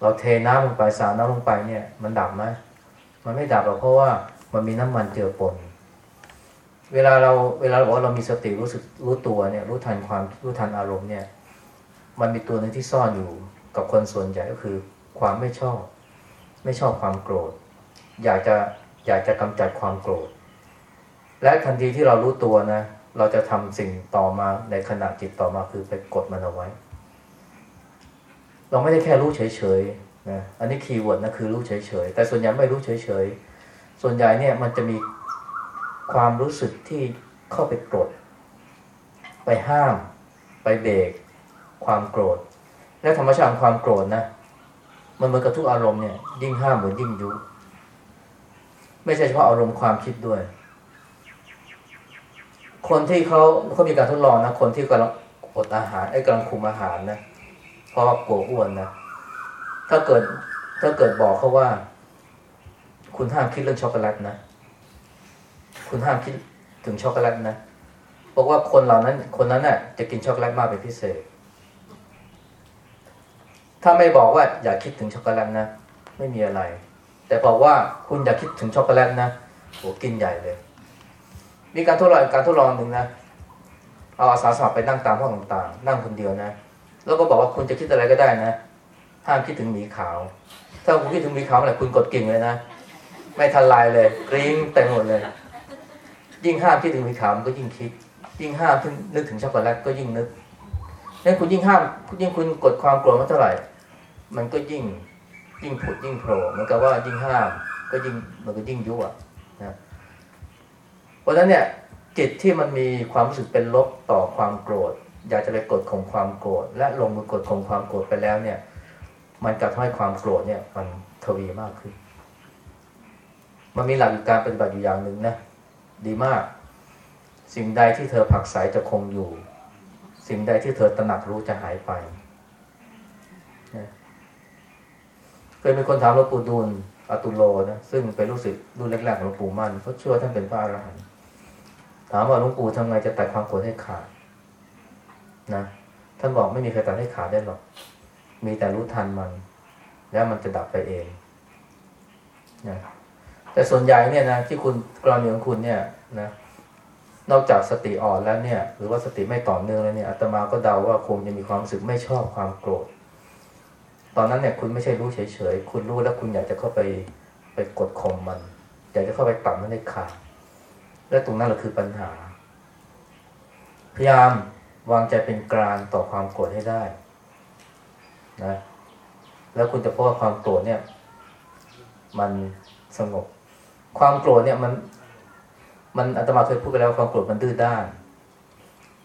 เราเทน้ำลงไปสาน้ำลงไปเนี่ย มันดับไหมมันไม่ดับหรอกเพราะว่ามันมีน้ำมันเจือปน เวลาเราเวลาเราบอกว่าเรามีสติรู้สึกรู้ตัวเนี่ย รู้ทันความรู้ทันอารมณ์เนี่ย มันมีตัวหนึ่งที่ซ่อนอยู่กับคนส่วนใหญ่ก็คือ ความไม่ชอบ ไม่ชอบความโกรธ อยากจะอยากจะกำจัดความโกรธ และทันทีที่เรารู้ตัวนะ เราจะทำสิ่งต่อมาในขณะจิตต่อมาคือไปกดมันเอาไว้ เราไม่ได้แค่รู้เฉยๆนะอันนี้คีย์เวิร์ดนะคือรู้เฉยๆแต่ส่วนใหญ่ไม่รู้เฉยๆส่วนใหญ่เนี่ยมันจะมีความรู้สึกที่เข้าไปกด ไปห้าม ไปเบรกความโกรธ และธรรมชาติของความโกรธนะมันเหมือนกับทุกอารมณ์เนี่ยยิ่งห้ามเหมือนยิ่งยุไม่ใช่เฉพาะอารมณ์ความคิดด้วย คนที่เขาเขามีการทดลองนะคนที่กำลังอดอาหารไอ้กำลังคุมอาหารนะเพราะว่ากลัวอ้วนนะ ถ้าเกิดถ้าเกิดบอกเขาว่า คุณห้ามคิดเรื่องช็อกโกแลตนะ คุณห้ามคิดถึงช็อกโกแลตนะบอกว่าคนเหล่านั้น คนนั้นน่ะจะกินช็อกโกแลตมากเป็นพิเศษ ถ้าไม่บอกว่าอย่าคิดถึงช็อกโกแลตนะไม่มีอะไร แต่บอกว่าคุณอย่าคิดถึงช็อกโกแลตนะโหกินใหญ่เลย มีการทดลองกการทดลองหนึ่งนะเอาอาสาสมัครไปนั่งตามห้องต่างๆ นั่งคนเดียวนะ แล้วก็บอกว่าคุณจะคิดอะไรก็ได้นะห้ามคิดถึงหมีขาว ถ้าคุณคิดถึงหมีขาวเมื่อไหร่คุณกดกิ่งเลยนะไม่ทันลายเลยกริ้งเต็มหมดเลย ยิ่งห้ามคิดถึงหมีขาวมันก็ยิ่งคิด ยิ่งห้ามนึกถึงช็อกโกแลตก็ยิ่งนึกนี่คุณยิ่งห้ามยิ่งคุณกดความโกรธมันเท่าไหร่ มันก็ยิ่งยิ่งผุดยิ่งโผล่เหมือนกับว่ายิ่งห้าม ก็ยิ่งมันก็ยิ่งยั่วนะเพราะฉะนั้นเนี่ยจิตที่มันมีความรู้สึกเป็นลบต่อความโกรธ อยากจะไปกดข่มความโกรธและลงมือกดข่มความโกรธไปแล้วเนี่ย มันกลับทำให้ความโกรธเนี่ย มันทวีมากขึ้น มันมีหลักการปฏิบัติอยู่อย่างหนึ่งนะดีมาก สิ่งใดที่เธอผักไสจะคงอยู่ สิ่งใดที่เธอตระหนักรู้จะหายไปเคยมีคนถามหลวงปู่ดูลอตุโลนะซึ่งเป็นลูกศิษย์รุ่นแรกๆของหลวงปู่มั่นเขาเชื่อท่านเป็นพระอรหันต์ถามว่าหลวงปู่ทำไงจะตัดความโกรธให้ขาด นะท่านบอกไม่มีใครตัดให้ขาดได้หรอก มีแต่รู้ทันมัน แล้วมันจะดับไปเองนะแต่ส่วนใหญ่เนี่ยนะที่คุณกรณีของคุณเนี่ยนะนอกจากสติอ่อนแล้วเนี่ย หรือว่าสติไม่ต่อเนื่องแล้วเนี่ยอาตมาก็เดาว่าคงจะมีความรู้สึกไม่ชอบความโกรธ ตอนนั้นเนี่ยคุณไม่ใช่รู้เฉยๆ คุณรู้แล้วคุณอยากจะเข้าไปไปกดข่มมัน อยากจะเข้าไปตัดมันให้ขาดและตรงนั้นแหละคือปัญหา พยายาม วางใจเป็นกลางต่อความโกรธให้ได้นะแล้วคุณจะพบว่าความโกรธเนี่ย มันสงบ ความโกรธเนี่ยมัน มันอาตมาเคยพูดไปแล้วว่าความโกรธมันดื้อด้าน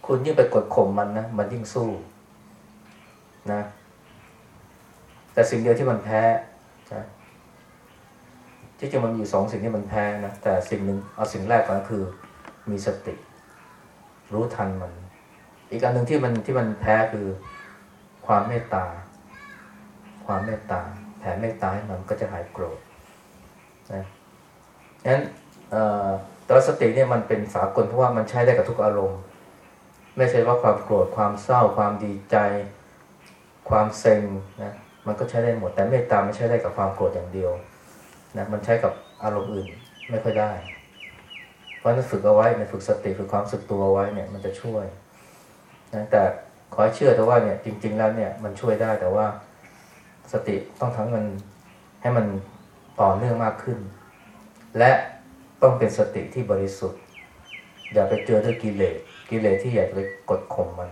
คุณยิ่งไปกดข่มมันนะมันยิ่งสู้นะ แต่สิ่งเดียวที่มันแพ้นะที่จริงมันอยู่สองสิ่งที่มันแพ้นะแต่สิ่งหนึ่งเอาสิ่งแรกก่อนคือ มีสติ รู้ทันมัน อีกอันหนึ่งที่มันที่มันแพ้คือความเมตตา ความเมตตาแผ่เมตตาให้มันก็จะหายโกรธนะงั้นแต่ว่าสติเนี่ยมันเป็นสากลเพราะว่ามันใช้ได้กับทุกอารมณ์ ไม่ใช่ว่าความโกรธความเศร้า ความดีใจ ความเซ็งนะมันก็ใช้ได้หมด แต่เมตตาไม่ใช้ได้กับความโกรธอย่างเดียวนะมันใช้กับอารมณ์อื่นไม่ค่อยได้ เพราะนั้นฝึกเอาไว้ในฝึกสติฝึกความสึกตัวเอาไว้เนี่ยมันจะช่วย นะแต่ขอให้เชื่อแต่ว่าเนี่ยจริง ๆ แล้วเนี่ยมันช่วยได้แต่ว่าสติต้องทั้งมันให้มันต่อเนื่องมากขึ้น และต้องเป็นสติที่บริสุทธิ์ อย่าไปเจอด้วยกิเลสกิเลสที่อยากจะไปกดข่มมัน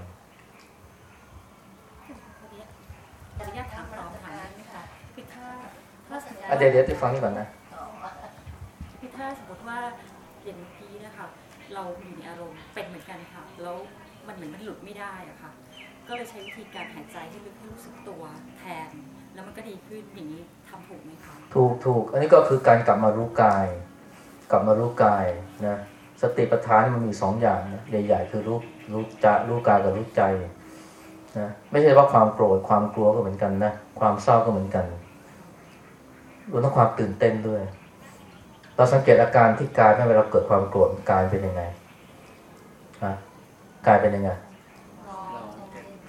ขออนุญาตถามต่อถามนี้ค่ะพี่ถ้าถ้าสัญญาอะเดี๋ยวเดี๋ยวที่ฟังนี่ก่อนนะพี่ถ้าสมมติว่าอย่างเมื่อกี้นะคะ เราอยู่ในอารมณ์เป็นเหมือนกันค่ะแล้ว มันเหมือนมันหลุดไม่ได้อะค่ะ ก็เลยใช้วิธีการหายใจให้ลึกให้รู้สึกตัวแทน แล้วมันก็ดีขึ้นอย่างนี้ทำถูกไหมคะถูกถูกอันนี้ก็คือการกลับมารู้กาย กลับมารู้กายนะสติปัฏฐานมันมีสองอย่างนะใหญ่ๆคือรู้รู้จะรู้กายกับรู้ใจนะไม่ใช่ว่าความโกรธความกลัวก็เหมือนกันนะความเศร้าก็เหมือนกันรวมทั้งความตื่นเต้นด้วย เราสังเกตอาการที่กายเมื่อเวลาเกิดความโกรธกายเป็นยังไง กายเป็นยังไง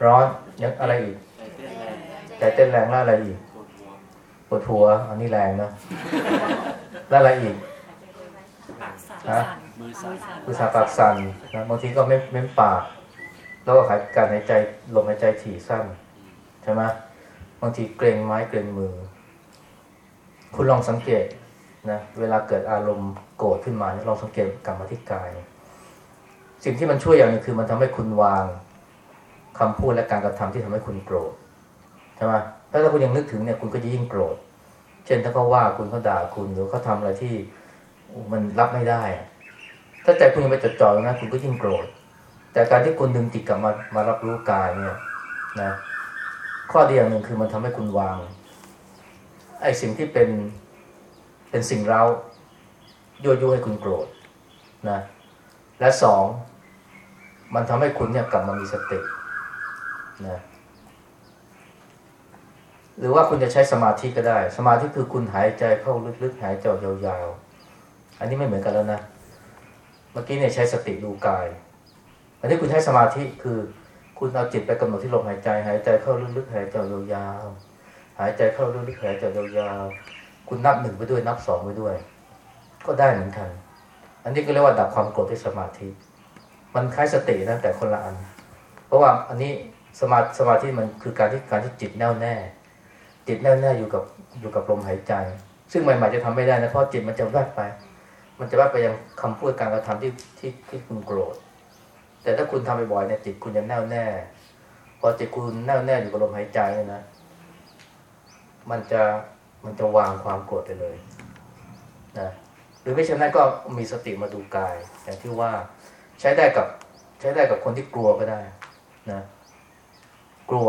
ร้อนยังอะไรอีกใจเต้นแรงใจเต้นแรงแล้วอะไรอีกปวดหัวปวดหัวอันนี้แรงนะแล้วอะไรอีกปากสั่นฮะสั่นมือสั่นคือสาปากสั่นนะบางทีก็ไม่เม้มปาก แล้วก็หายการหายใจลมหายใจถี่สั้นใช่ไหมบางทีเกรงไม้เกรงมือ คุณลองสังเกตนะเวลาเกิดอารมณ์โกรธขึ้นมาเนี่ยลองสังเกตกรรมธิกาย สิ่งที่มันช่วยอย่างนึงคือมันทำให้คุณวางคำพูดและการกระทำที่ทำให้คุณโกรธใช่ไหมถ้าถ้าคุณยังนึกถึงเนี่ยคุณก็จะยิ่งโกรธ เช่นถ้าเขาว่าคุณเขาด่าคุณหรือเขาทำอะไรที่มันรับไม่ได้ ถ้าใจคุณยังไปจดจ่อนั้นคุณก็ยิ่งโกรธ แต่การที่คุณดึงจิตกลับมามารับรู้กายเนี่ยนะข้อดีอย่างหนึ่งคือมันทำให้คุณวางไอ้สิ่งที่เป็นเป็นสิ่งเรายั่วยุให้คุณโกรธนะและสอง มันทำให้คุณเนี่ยกลับมามีสตินะหรือว่าคุณจะใช้สมาธิก็ได้ สมาธิคือคุณหายใจเข้าลึกๆ หายใจยาวๆ อันนี้ไม่เหมือนกันแล้วนะ เมื่อกี้เนี่ยใช้สติดูกาย อันนี้คุณใช้สมาธิคือคุณเอาจิตไปกำหนดที่ลมหายใจ หายใจเข้าลึกๆ หายใจยาวๆ หายใจเข้าลึกๆ หายใจยาวๆ คุณนับหนึ่งไปด้วยนับสองไปด้วย ก็ได้เหมือนกัน อันนี้ก็เรียกว่าดับความโกรธด้วยสมาธิ มันคล้ายสตินะแต่คนละอัน เพราะว่าอันนี้สมาสมาธิมันคือการที่การที่จิตแน่วแน่ จิตแน่วแน่อยู่กับอยู่กับลมหายใจ ซึ่งใหม่ๆจะทำไม่ได้นะเพราะจิตมันจะแวบไป มันจะแว่าไปยังคำพูดการกระทำที่ที่ที่คุณโกรธ แต่ถ้าคุณทำบ่อยๆเนี่ยจิตคุณจะแน่วแน่พอจิตคุณแน่วแน่อยู่กับลมหายใจเนี่ยนะ มันจะมันจะวางความโกรธไปเลยนะหรือไม่เช่นนั้นก็มีสติมาดูกายอย่างที่ว่า ใช้ได้กับ ใช้ได้กับคนที่กลัวก็ได้นะกลัว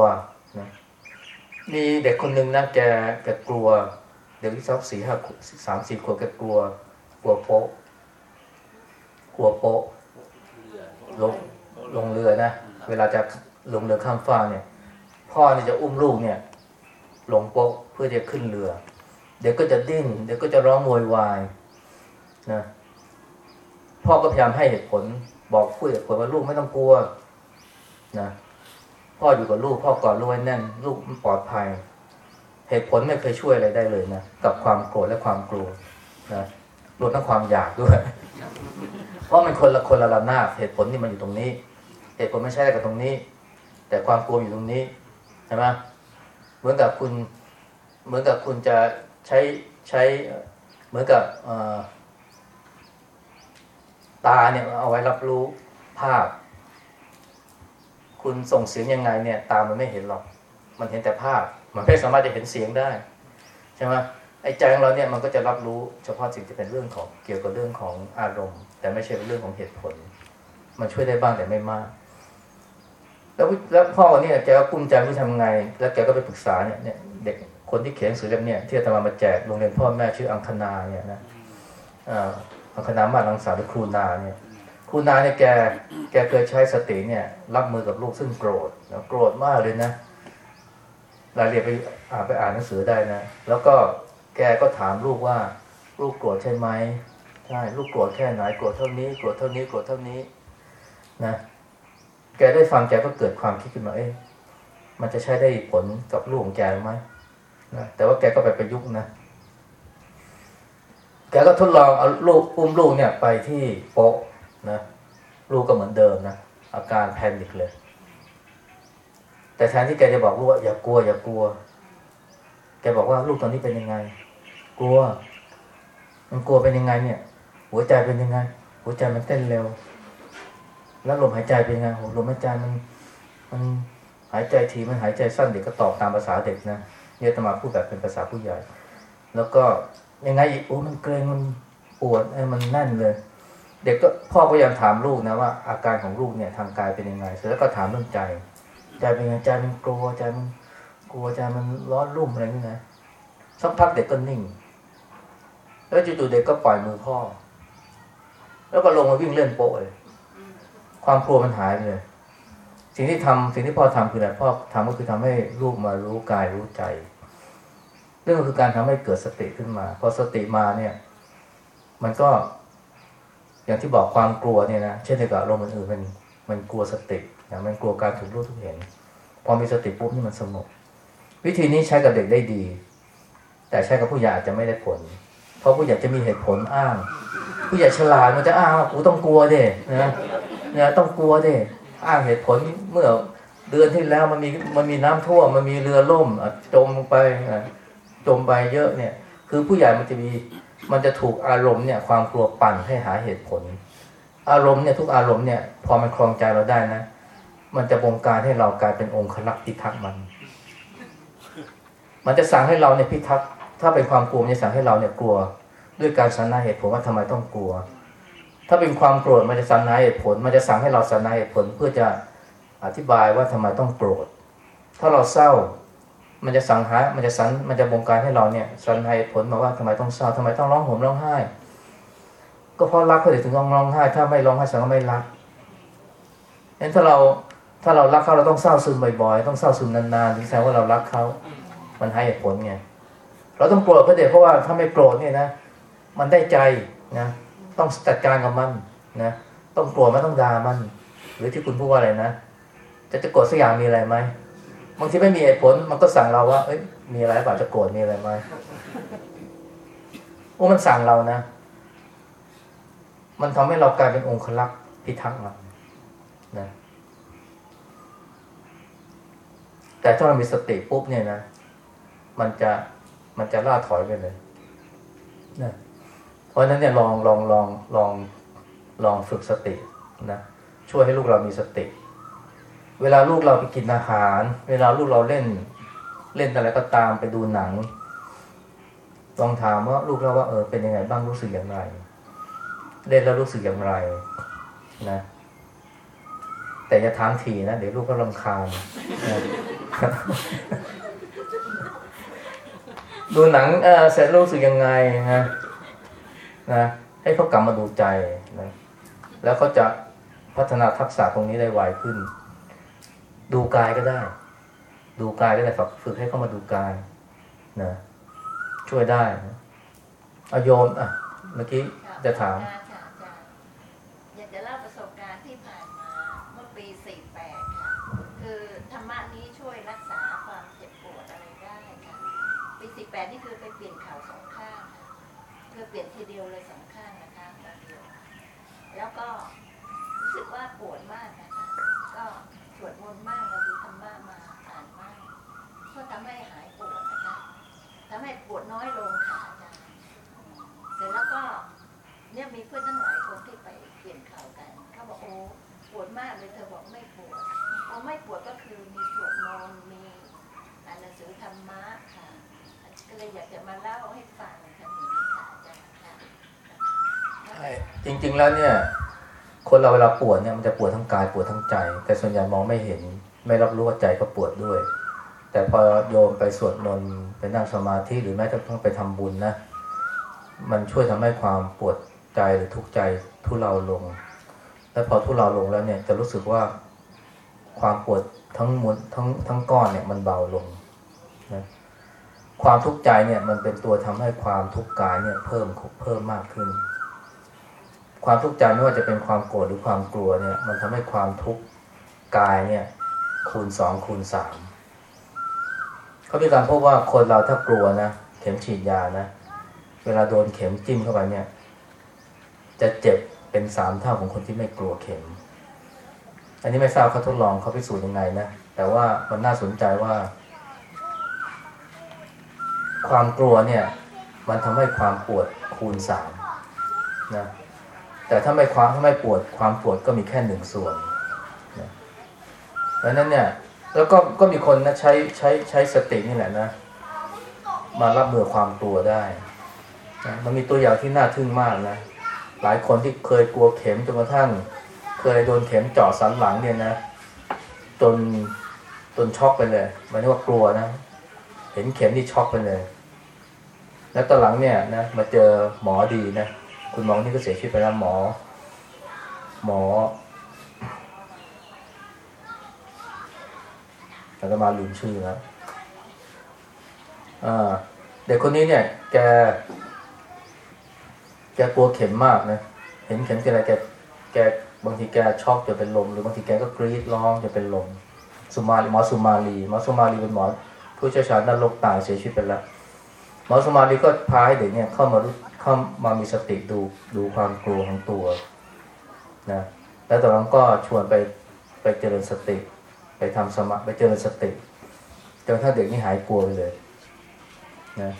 นะมีเด็กคนหนึ่งนะแกแกกลัว เด็กที่สักสี่ห้าสามสี่ขวบแกกลัว กลัวโป๊ะกลัวโป๊ะลงลงเรือนะเวลาจะลงเรือข้ามฟากเนี่ย พ่อเนี่ยจะอุ้มลูกเนี่ยลงโป๊ะเพื่อจะขึ้นเรือ เดี๋ยวก็จะดิ้น เดี๋ยวก็จะร้องโวยวายนะพ่อก็พยายามให้เหตุผล บอกพูดเหตุผลว่าลูกไม่ต้องกลัวนะพ่ออยู่กับลูกพ่อกอดลูกไว้แน่น ลูกปลอดภัย เหตุผลไม่เคยช่วยอะไรได้เลยนะกับความโกรธและความกลัวนะรวมทั้งความอยากด้วย เพราะมันคนละคนละระนาบเหตุผลนี่มันอยู่ตรงนี้ เหตุผลไม่ใช่อะไรกับตรงนี้ แต่ความกลัวอยู่ตรงนี้ใช่ไหมเหมือนกับคุณ เหมือนกับคุณจะใช้ใช้เอ่อเหมือนกับเอ่อ ตาเนี่ยเอาไว้รับรู้ภาพ คุณส่งเสียงยังไงเนี่ย ตามันไม่เห็นหรอก มันเห็นแต่ภาพ มันไม่สามารถจะเห็นเสียงได้ใช่ไหมไอ้ใจของเราเนี่ยมันก็จะรับรู้เฉพาะสิ่งที่เป็นเรื่องของเกี่ยวกับเรื่องของอารมณ์ แต่ไม่ใช่เป็นเรื่องของเหตุผล มันช่วยได้บ้างแต่ไม่มาก แล้วแล้วพ่อเนี่ยแกก็กุ้มใจไม่รู้ทำไง แล้วแกก็ไปปรึกษาเนี่ยเนี่ยเด็กคนที่เขียนหนังสือเล่มเนี่ยที่อาตมามาแจกโรงเรียนพ่อแม่ชื่ออังคณาเนี่ยนะอ่า คณามาลังสารหรือครูนาเนี่ยครูนาเนี่ยแกแกเคยใช้สติเนี่ย รับมือกับลูกซึ่งโกรธนะโกรธมากเลยนะรายละเอียดไปอ่านไปอ่านหนังสือได้นะ แล้วก็แกก็ถามลูกว่า ลูกโกรธใช่ไหมใช่ลูกโกรธแค่ไหนโกรธเท่านี้โกรธเท่านี้โกรธเท่านี้นะ แกได้ฟังแกก็เกิดความคิดขึ้นมาเอ๊ะมันจะใช้ได้ผลกับลูกของแกไหมนะแต่ว่าแกก็ไปประยุกต์นะ แกก็ทดลองเอาลูกอุ้มลูกเนี่ยไปที่โป๊ะนะลูกก็เหมือนเดิมนะอาการแพนิคเลย แต่แทนที่แกจะบอกลูกว่าอย่ากลัว อย่ากลัว แกบอกว่าลูกตอนนี้เป็นยังไง กลัว มันกลัวเป็นยังไง เนี่ย หัวใจเป็นยังไง หัวใจมันเต้นเร็ว แล้วลมหายใจเป็นยังไงโหลมหายใจมัน มันหายใจทีมันหายใจสั้นเด็กก็ตอบตามภาษาเด็กนะเนี่ยตมาพูดแบบเป็นภาษาผู้ใหญ่ แล้วก็ ยังไงอีกโอ้มันเกรงมันปวดเอ้มันแน่นเลย เด็กก็พ่อพยายามถามลูกนะว่า อาการของลูกเนี่ยทางกายเป็นยังไงเสร็จแล้วก็ถามเรื่องใจใจเป็นยังไงใจมันกลัวใจมันกลัวใจมันร้อนรุ่มอะไรนี่นะสักพักเด็กก็นิ่ง แล้วจู่ๆเด็กก็ปล่อยมือพ่อ แล้วก็ลงมาวิ่งเล่นโป๊ะเลยความกลัวมันหายไปเลย สิ่งที่ทำสิ่งที่พ่อทำคืออะไรพ่อทำก็คือทำให้ลูกมารู้กายรู้ใจ เรื่องก็คือการทำให้เกิดสติขึ้นมาพอสติมาเนี่ย มันก็ อย่างที่บอกความกลัวเนี่ยนะเช่นเดียวกับอารมณ์อื่นๆมันมันกลัวสตินะมันกลัวการถูกรู้ถูกเห็น พอมีสติปุ๊บนี่มันสงบวิธีนี้ใช้กับเด็กได้ดี แต่ใช้กับผู้ใหญ่อาจจะไม่ได้ผล เพราะผู้ใหญ่จะมีเหตุผลอ้าง ผู้ใหญ่ฉลาดมันจะอ้างว่ากูต้องกลัวเด้นะเนี่ยต้องกลัวเด้อ้างเหตุผลเมื่อเดือนที่แล้วมันมีมันมีน้ำท่วมมันมีเรือล่มจมลงไปอะ จมไปเยอะเนี่ย คือผู้ใหญ่มันจะมีมันจะถูกอารมณ์เนี่ยความกลัวปั่นให้หาเหตุผล อารมณ์เนี่ยทุกอารมณ์เนี่ยพอมันคลองใจเราได้นะ มันจะบงการให้เรากลายเป็นองค์คลักษ์พิทักษ์มัน มันจะสั่งให้เราเนี่ยพิทักษ์ถ้าเป็นความกลัวมันจะสั่งให้เราเนี่ยกลัว ด้วยการสรรหาเหตุผลว่าทำไมต้องกลัว ถ้าเป็นความโกรธมันจะสรรหาเหตุผล มันจะสั่งให้เราสรรหาเหตุผลเพื่อจะอธิบายว่าทำไมต้องโกรธ ถ้าเราเศร้า มันจะสั่งหา มันจะสรรมันจะบงการให้เราเนี่ยสรรหาเหตุผลมาว่าทำไมต้องเศร้าทำไมต้องร้องห่มร้องไห้ ก็เพราะรักเขาถึงต้องร้องไห้ ถ้าไม่ร้องไห้แสดงว่าไม่รักงั้นถ้าเราถ้าเรารักเขาเราต้องเศร้าซึมบ่อยๆ ต้องเศร้าซึมนานๆถึงแสดงว่าเรารักเขามันให้ผลไงเราต้องโกรธพระเดชเพราะว่าถ้าไม่โกรธเนี่ยนะ มันได้ใจนะ ต้องจัดการกับมันนะต้องโกรธมันต้องด่ามัน หรือที่คุณพูดว่าอะไรนะจะจะโกรธสักอย่างมีอะไรไหม บางทีไม่มีเหตุผล มันก็สั่งเราว่า เอ้ย มีอะไรเปล่าจะโกรธมีอะไรไหมโอ้มันสั่งเรานะ มันทำให้เรากลายเป็นองค์คลักษ์พิทักษ์มันนะ แต่ถ้าเรามีสติปุ๊บเนี่ยนะ มันจะมันจะล่าถอยไปเลยนะเพราะฉะนั้นเนี่ยลองลองลองลองลองฝึกสตินะ ช่วยให้ลูกเรามีสติ เวลาลูกเราไปกินอาหาร เวลาลูกเราเล่น เล่นอะไรก็ตามไปดูหนังลองถามว่าลูกเราว่าเออเป็นยังไงบ้างรู้สึกอย่างไร เล่นแล้วรู้สึกอย่างไร นะ แต่อย่าถามทีนะเดี๋ยวลูกก็รำคาญนะดูหนังเออเสร็จรู้สึกยังไงนะนะให้เขากลับมาดูใจนะแล้วเขาจะพัฒนาทักษะตรงนี้ได้ไวขึ้น ดูกายก็ได้ ดูกายก็ได้ฝึกฝึกให้เข้ามาดูกายนะช่วยได้นะอโยมอะ เมื่อกี้จะถาม ค่ะอาจารย์อยากจะเล่าประสบการณ์ที่ผ่านมาเมื่อปี 48 ค่ะ คือธรรมะนี้ช่วยรักษาความเจ็บปวดอะไรได้ค่ะ ปี 48 นี่คือไปเปลี่ยนเข่าสองข้างค่ะคือเปลี่ยนทีเดียวเลยสองข้างนะคะตอนเดียว แล้วก็รู้สึกว่าปวดมากนะคะ ก็สวดมนต์มากเราดูธรรมะมาอ่านมากก็ทำให้หายปวดนะคะทำให้ปวดน้อยลงค่ะอาจารย์เสร็จแล้วก็ เนี่ยมีเพื่อนตั้งหลายคนที่ไปเปลี่ยนข่าวกัน เขาบอกโอ้ปวดมากเลยเธอบอกไม่ปวดเอาไม่ปวดก็คือมีสวดมนต์มีอ่านหนังสือธรรมะค่ะ ก็ เลยอยากจะมาเล่าให้ฟังค่ะอย่างนี้ค่ะอาจารย์ค่ะใช่จริง ๆแล้วเนี่ย คนเราเวลาปวดเนี่ยมันจะปวดทั้งกายปวดทั้งใจ แต่ส่วนใหญ่มองไม่เห็นไม่รับรู้ว่าใจก็ปวดด้วย แต่พอโยมไปสวดมนต์ไปนั่งสมาธิหรือแม้กระทั่งไปทำบุญนะมันช่วยทำให้ความปวดใจหรือทุกข์ใจทุเลาลง และพอทุเลาลงแล้วเนี่ยจะรู้สึกว่าความปวดทั้งมวลทั้งทั้งก้อนเนี่ยมันเบาลง ความทุกข์ใจเนี่ยมันเป็นตัวทำให้ความทุกข์กายเนี่ยเพิ่มเพิ่มมากขึ้น ความทุกข์ใจไม่ว่าจะเป็นความโกรธหรือความกลัวเนี่ย มันทำให้ความทุกข์กายเนี่ย คูณสองคูณสามเขามีการพบว่าคนเราถ้ากลัวนะเข็มฉีดยานะเวลาโดนเข็มจิ้มเข้าไปเนี่ย จะเจ็บเป็นสามเท่าของคนที่ไม่กลัวเข็ม อันนี้ไม่ทราบเขาทดลองเขาพิสูจน์ยังไงนะแต่ว่ามันน่าสนใจว่า ความกลัวเนี่ย มันทำให้ความปวดคูณสามนะแต่ถ้าไม่ความถ้าไม่ปวดความปวดก็มีแค่หนึ่งส่วนนะเพราะนั้นเนี่ยแล้วก็ก็มีคนนะใช้ใช้ใช้สตินี่แหละนะ มารับมือความกลัวได้นะมันมีตัวอย่างที่น่าทึ่งมากนะหลายคนที่เคยกลัวเข็มจนกระทั่ง เคยโดนเข็มเจาะสันหลังเนี่ยนะ จนจนช็อกไปเลยหมันเรียกว่ากลัวนะ ห็นเข็มที่ช็อกไปเลย แล้วตอนหลังเนี่ยนะมาเจอหมอดีนะคุณหมอนี่ก็เสียชีวิตไปแล้วหมอ หมอแล้วก็มาลืมชื่อแล้วอ่าเด็กคนนี้เนี่ย แก แกกลัวเข็มมากนะ เห็นเข็มทีไรแก แกบางทีแกช็อกจะเป็นลม หรือบางทีแกก็กรีดร้องจะเป็นลมสุมาลีหมอสุมาลีหมอสุมาลีเป็นหมอ ผู้เชี่ยวชาญด้านโรคตายเสียชีวิตไปแล้วหมอสมาลีก็พาให้เด็กเนี่ยเข้ามารู้เข้ามามีสติดูดูความกลัวของตัวนะแล้วตอนนั้นก็ชวนไปไปเจริญสติ ไปทำสมาไปเจริญสติจนถ้าเด็กนี่หายกลัวไปเลยนะ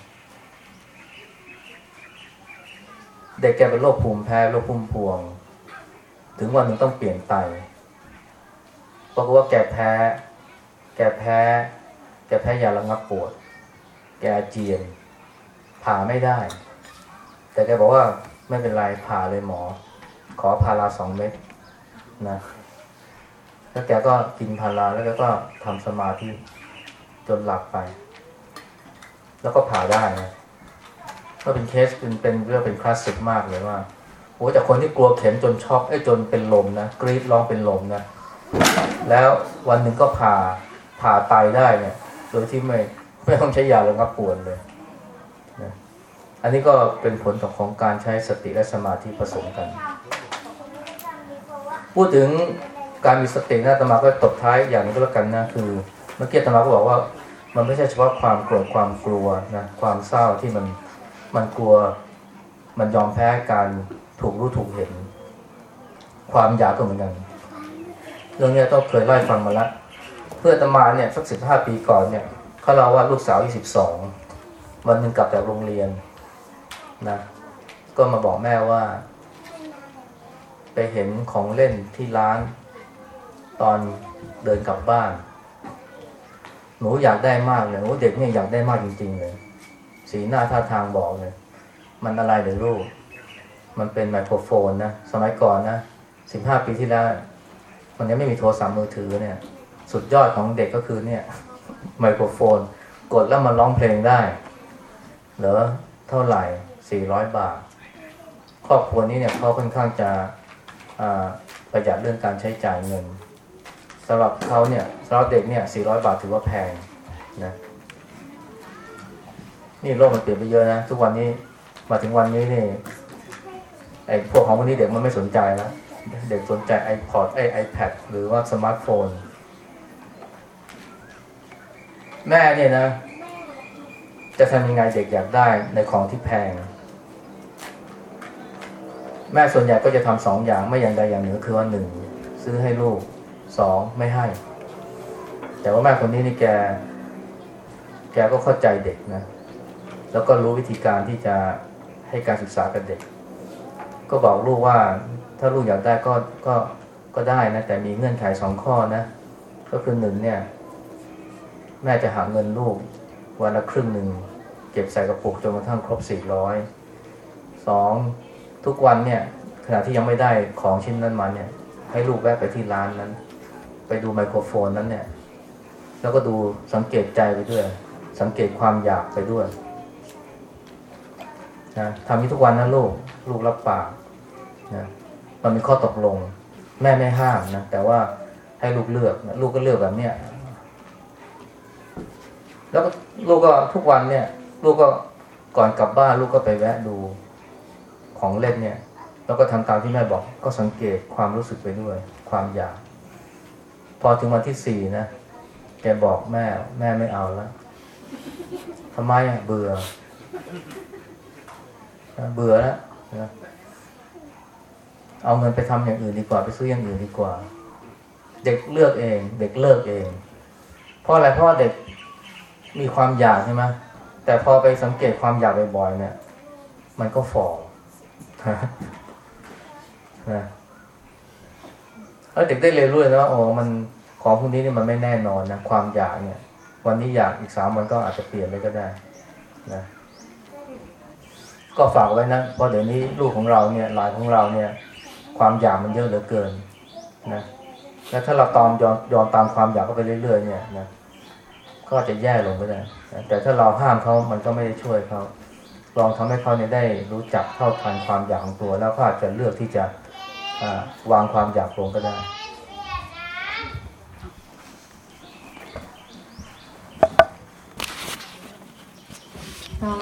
เด็กแกเป็นโรคภูมิแพ้โรคภูมิพวง ถึงวันหนึ่งต้องเปลี่ยนไตเพราะว่าแกแพ้ แกแพ้ แกแพ้ยาระงับปวด แกอาเจียน ผ่าไม่ได้ แต่แกบอกว่าไม่เป็นไรผ่าเลยหมอ ขอพาราสองเม็ดนะแล้วแกก็กินพาราแล้วแกก็ทำสมาธิจนหลับไป แล้วก็ผ่าได้นะก็เป็นเคสเป็นเป็นเรื่องเป็นคลาสสิกมากเลยว่าโอ้แต่คนที่กลัวเข็มจนช็อกไอ้จนเป็นลมนะกรีดร้องเป็นลมนะแล้ววันหนึ่งก็ผ่าผ่าไตได้เนี่ย โดยที่ไม่ไม่ต้องใช้ยาระงับปวดเลยนะอันนี้ก็เป็นผลของการใช้สติและสมาธิผสมกัน พูดถึงการมีสตินะอาตมาก็ตบท้ายอย่างนี้ก็แล้วกันนะคือ เมื่อกี้อาตมาก็บอกว่า มันไม่ใช่เฉพาะความโกรธความกลัวนะความเศร้าที่มันมันกลัว มันยอมแพ้การถูกรู้ถูกเห็น ความอยากก็เหมือนกันเรื่องเนี้ยต้องเคยเล่ฟังมาแล้ว เพื่อตมาเนี่ยสักสิบห้าปีก่อนเนี่ยเขาเล่าว่าลูกสาวยี่สิบสองวันหนึ่งกลับจากโรงเรียนนะก็มาบอกแม่ว่า ไปเห็นของเล่นที่ร้าน ตอนเดินกลับบ้าน หนูอยากได้มากเลยโอ้เด็กเนี่ยอยากได้มากจริง ๆ เลย สีหน้าท่าทางบอกเลย มันอะไรเดี๋ยลูก มันเป็นไมโครโฟนนะ สมัยก่อนนะสิบห้าปีที่แล้วมันยังไม่มีโทรศัพท์มือถือเนี่ย สุดยอดของเด็กก็คือเนี่ย ไมโครโฟน กดแล้วมันร้องเพลงได้เหลือเท่าไหร่สี่ร้อยบาท ครอบครัวนี้เนี่ยเขาค่อนข้างจะประหยัดเรื่องการใช้จ่ายเงินสำหรับเขาเนี่ยสำหรับเด็กเนี่ยสี่ร้อยบาทถือว่าแพงนะนี่โลกมันเปลี่ยนไปเยอะนะทุกวันนี้มาถึงวันนี้นี่ไอ้พวกของวันนี้เด็กมันไม่สนใจแล้ว เด็กสนใจ iPod ไอ iPad หรือว่าสมาร์ทโฟน แม่เนี่ยนะ จะทำยังไงเด็กอยากได้ในของที่แพง แม่ส่วนใหญ่ก็จะทำสองอย่างไม่อย่างใดอย่างหนึ่งคือว่าหนึ่งซื้อให้ลูกสองไม่ให้ แต่ว่าแม่คนนี้นี่แก แกก็เข้าใจเด็กนะ แล้วก็รู้วิธีการที่จะให้การศึกษากับเด็ก ก็บอกลูกว่าถ้าลูกอยากได้ก็ก็ก็ได้นะ แต่มีเงื่อนไขสองข้อนะ ก็คือหนึ่งเนี่ย แม่จะหาเงินลูกวันละครึ่งหนึ่ง เก็บใส่กระปุกจนกระทั่งครบสี่ร้อยสองทุกวันเนี่ยขณะที่ยังไม่ได้ของชิ้นนั้นมาเนี่ย ให้ลูกแวะไปที่ร้านนั้น ไปดูไมโครโฟนนั้นเนี่ย แล้วก็ดูสังเกตใจไปด้วย สังเกตความอยากไปด้วยนะทำนี้ทุกวันนะลูกลูกรับปากนะมันมีข้อตกลง แม่ไม่ห้ามนะแต่ว่าให้ลูกเลือกนะลูกก็เลือกแบบเนี้ย แล้วลูกก็ทุกวันเนี่ย ลูกก็ก่อนกลับบ้านลูกก็ไปแวะดูของเล่นเนี่ย แล้วก็ทำตามที่แม่บอก ก็สังเกตความรู้สึกไปด้วย ความอยาก พอถึงวันที่สี่นะแกบอกแม่ แม่ไม่เอาแล้วทำไมอะเบื่อ เบื่อแล้วนะเอาเงินไปทำอย่างอื่นดีกว่าไปซื้ออย่างอื่นดีกว่า เด็กเลือกเอง เด็กเลิกเอง เพราะอะไรเพราะว่าเด็ก มีความอยากใช่ไหมแต่พอไปสังเกตความอยากบ่อยๆเนี่ย มันก็ฝ่อนะแล้วเด็กได้เรียนรู้เลยนะว่าโอ้มันของพวกนี้นี่มันไม่แน่นอนนะความอยากเนี่ย วันนี้อยากอีกสามวันก็อาจจะเปลี่ยนไปก็ได้ นะ ก็ฝากไว้นะเพราะเดี๋ยวนี้ลูกของเราเนี่ยหลานของเราเนี่ย ความอยากมันเยอะเหลือเกิน นะแล้วถ้าเราตามยอมยอมตามความอยากเข้าไปเรื่อยๆเนี่ยนะ ก็จะแย่ลงก็ได้แต่ถ้าเราห้ามเขามันก็ไม่ได้ช่วยเขาลองทำให้เขาเนี่ยได้รู้จักเท่าทันความอยากของตัว แล้วก็อาจจะเลือกที่จะวางความอยากลงก็ได้ก็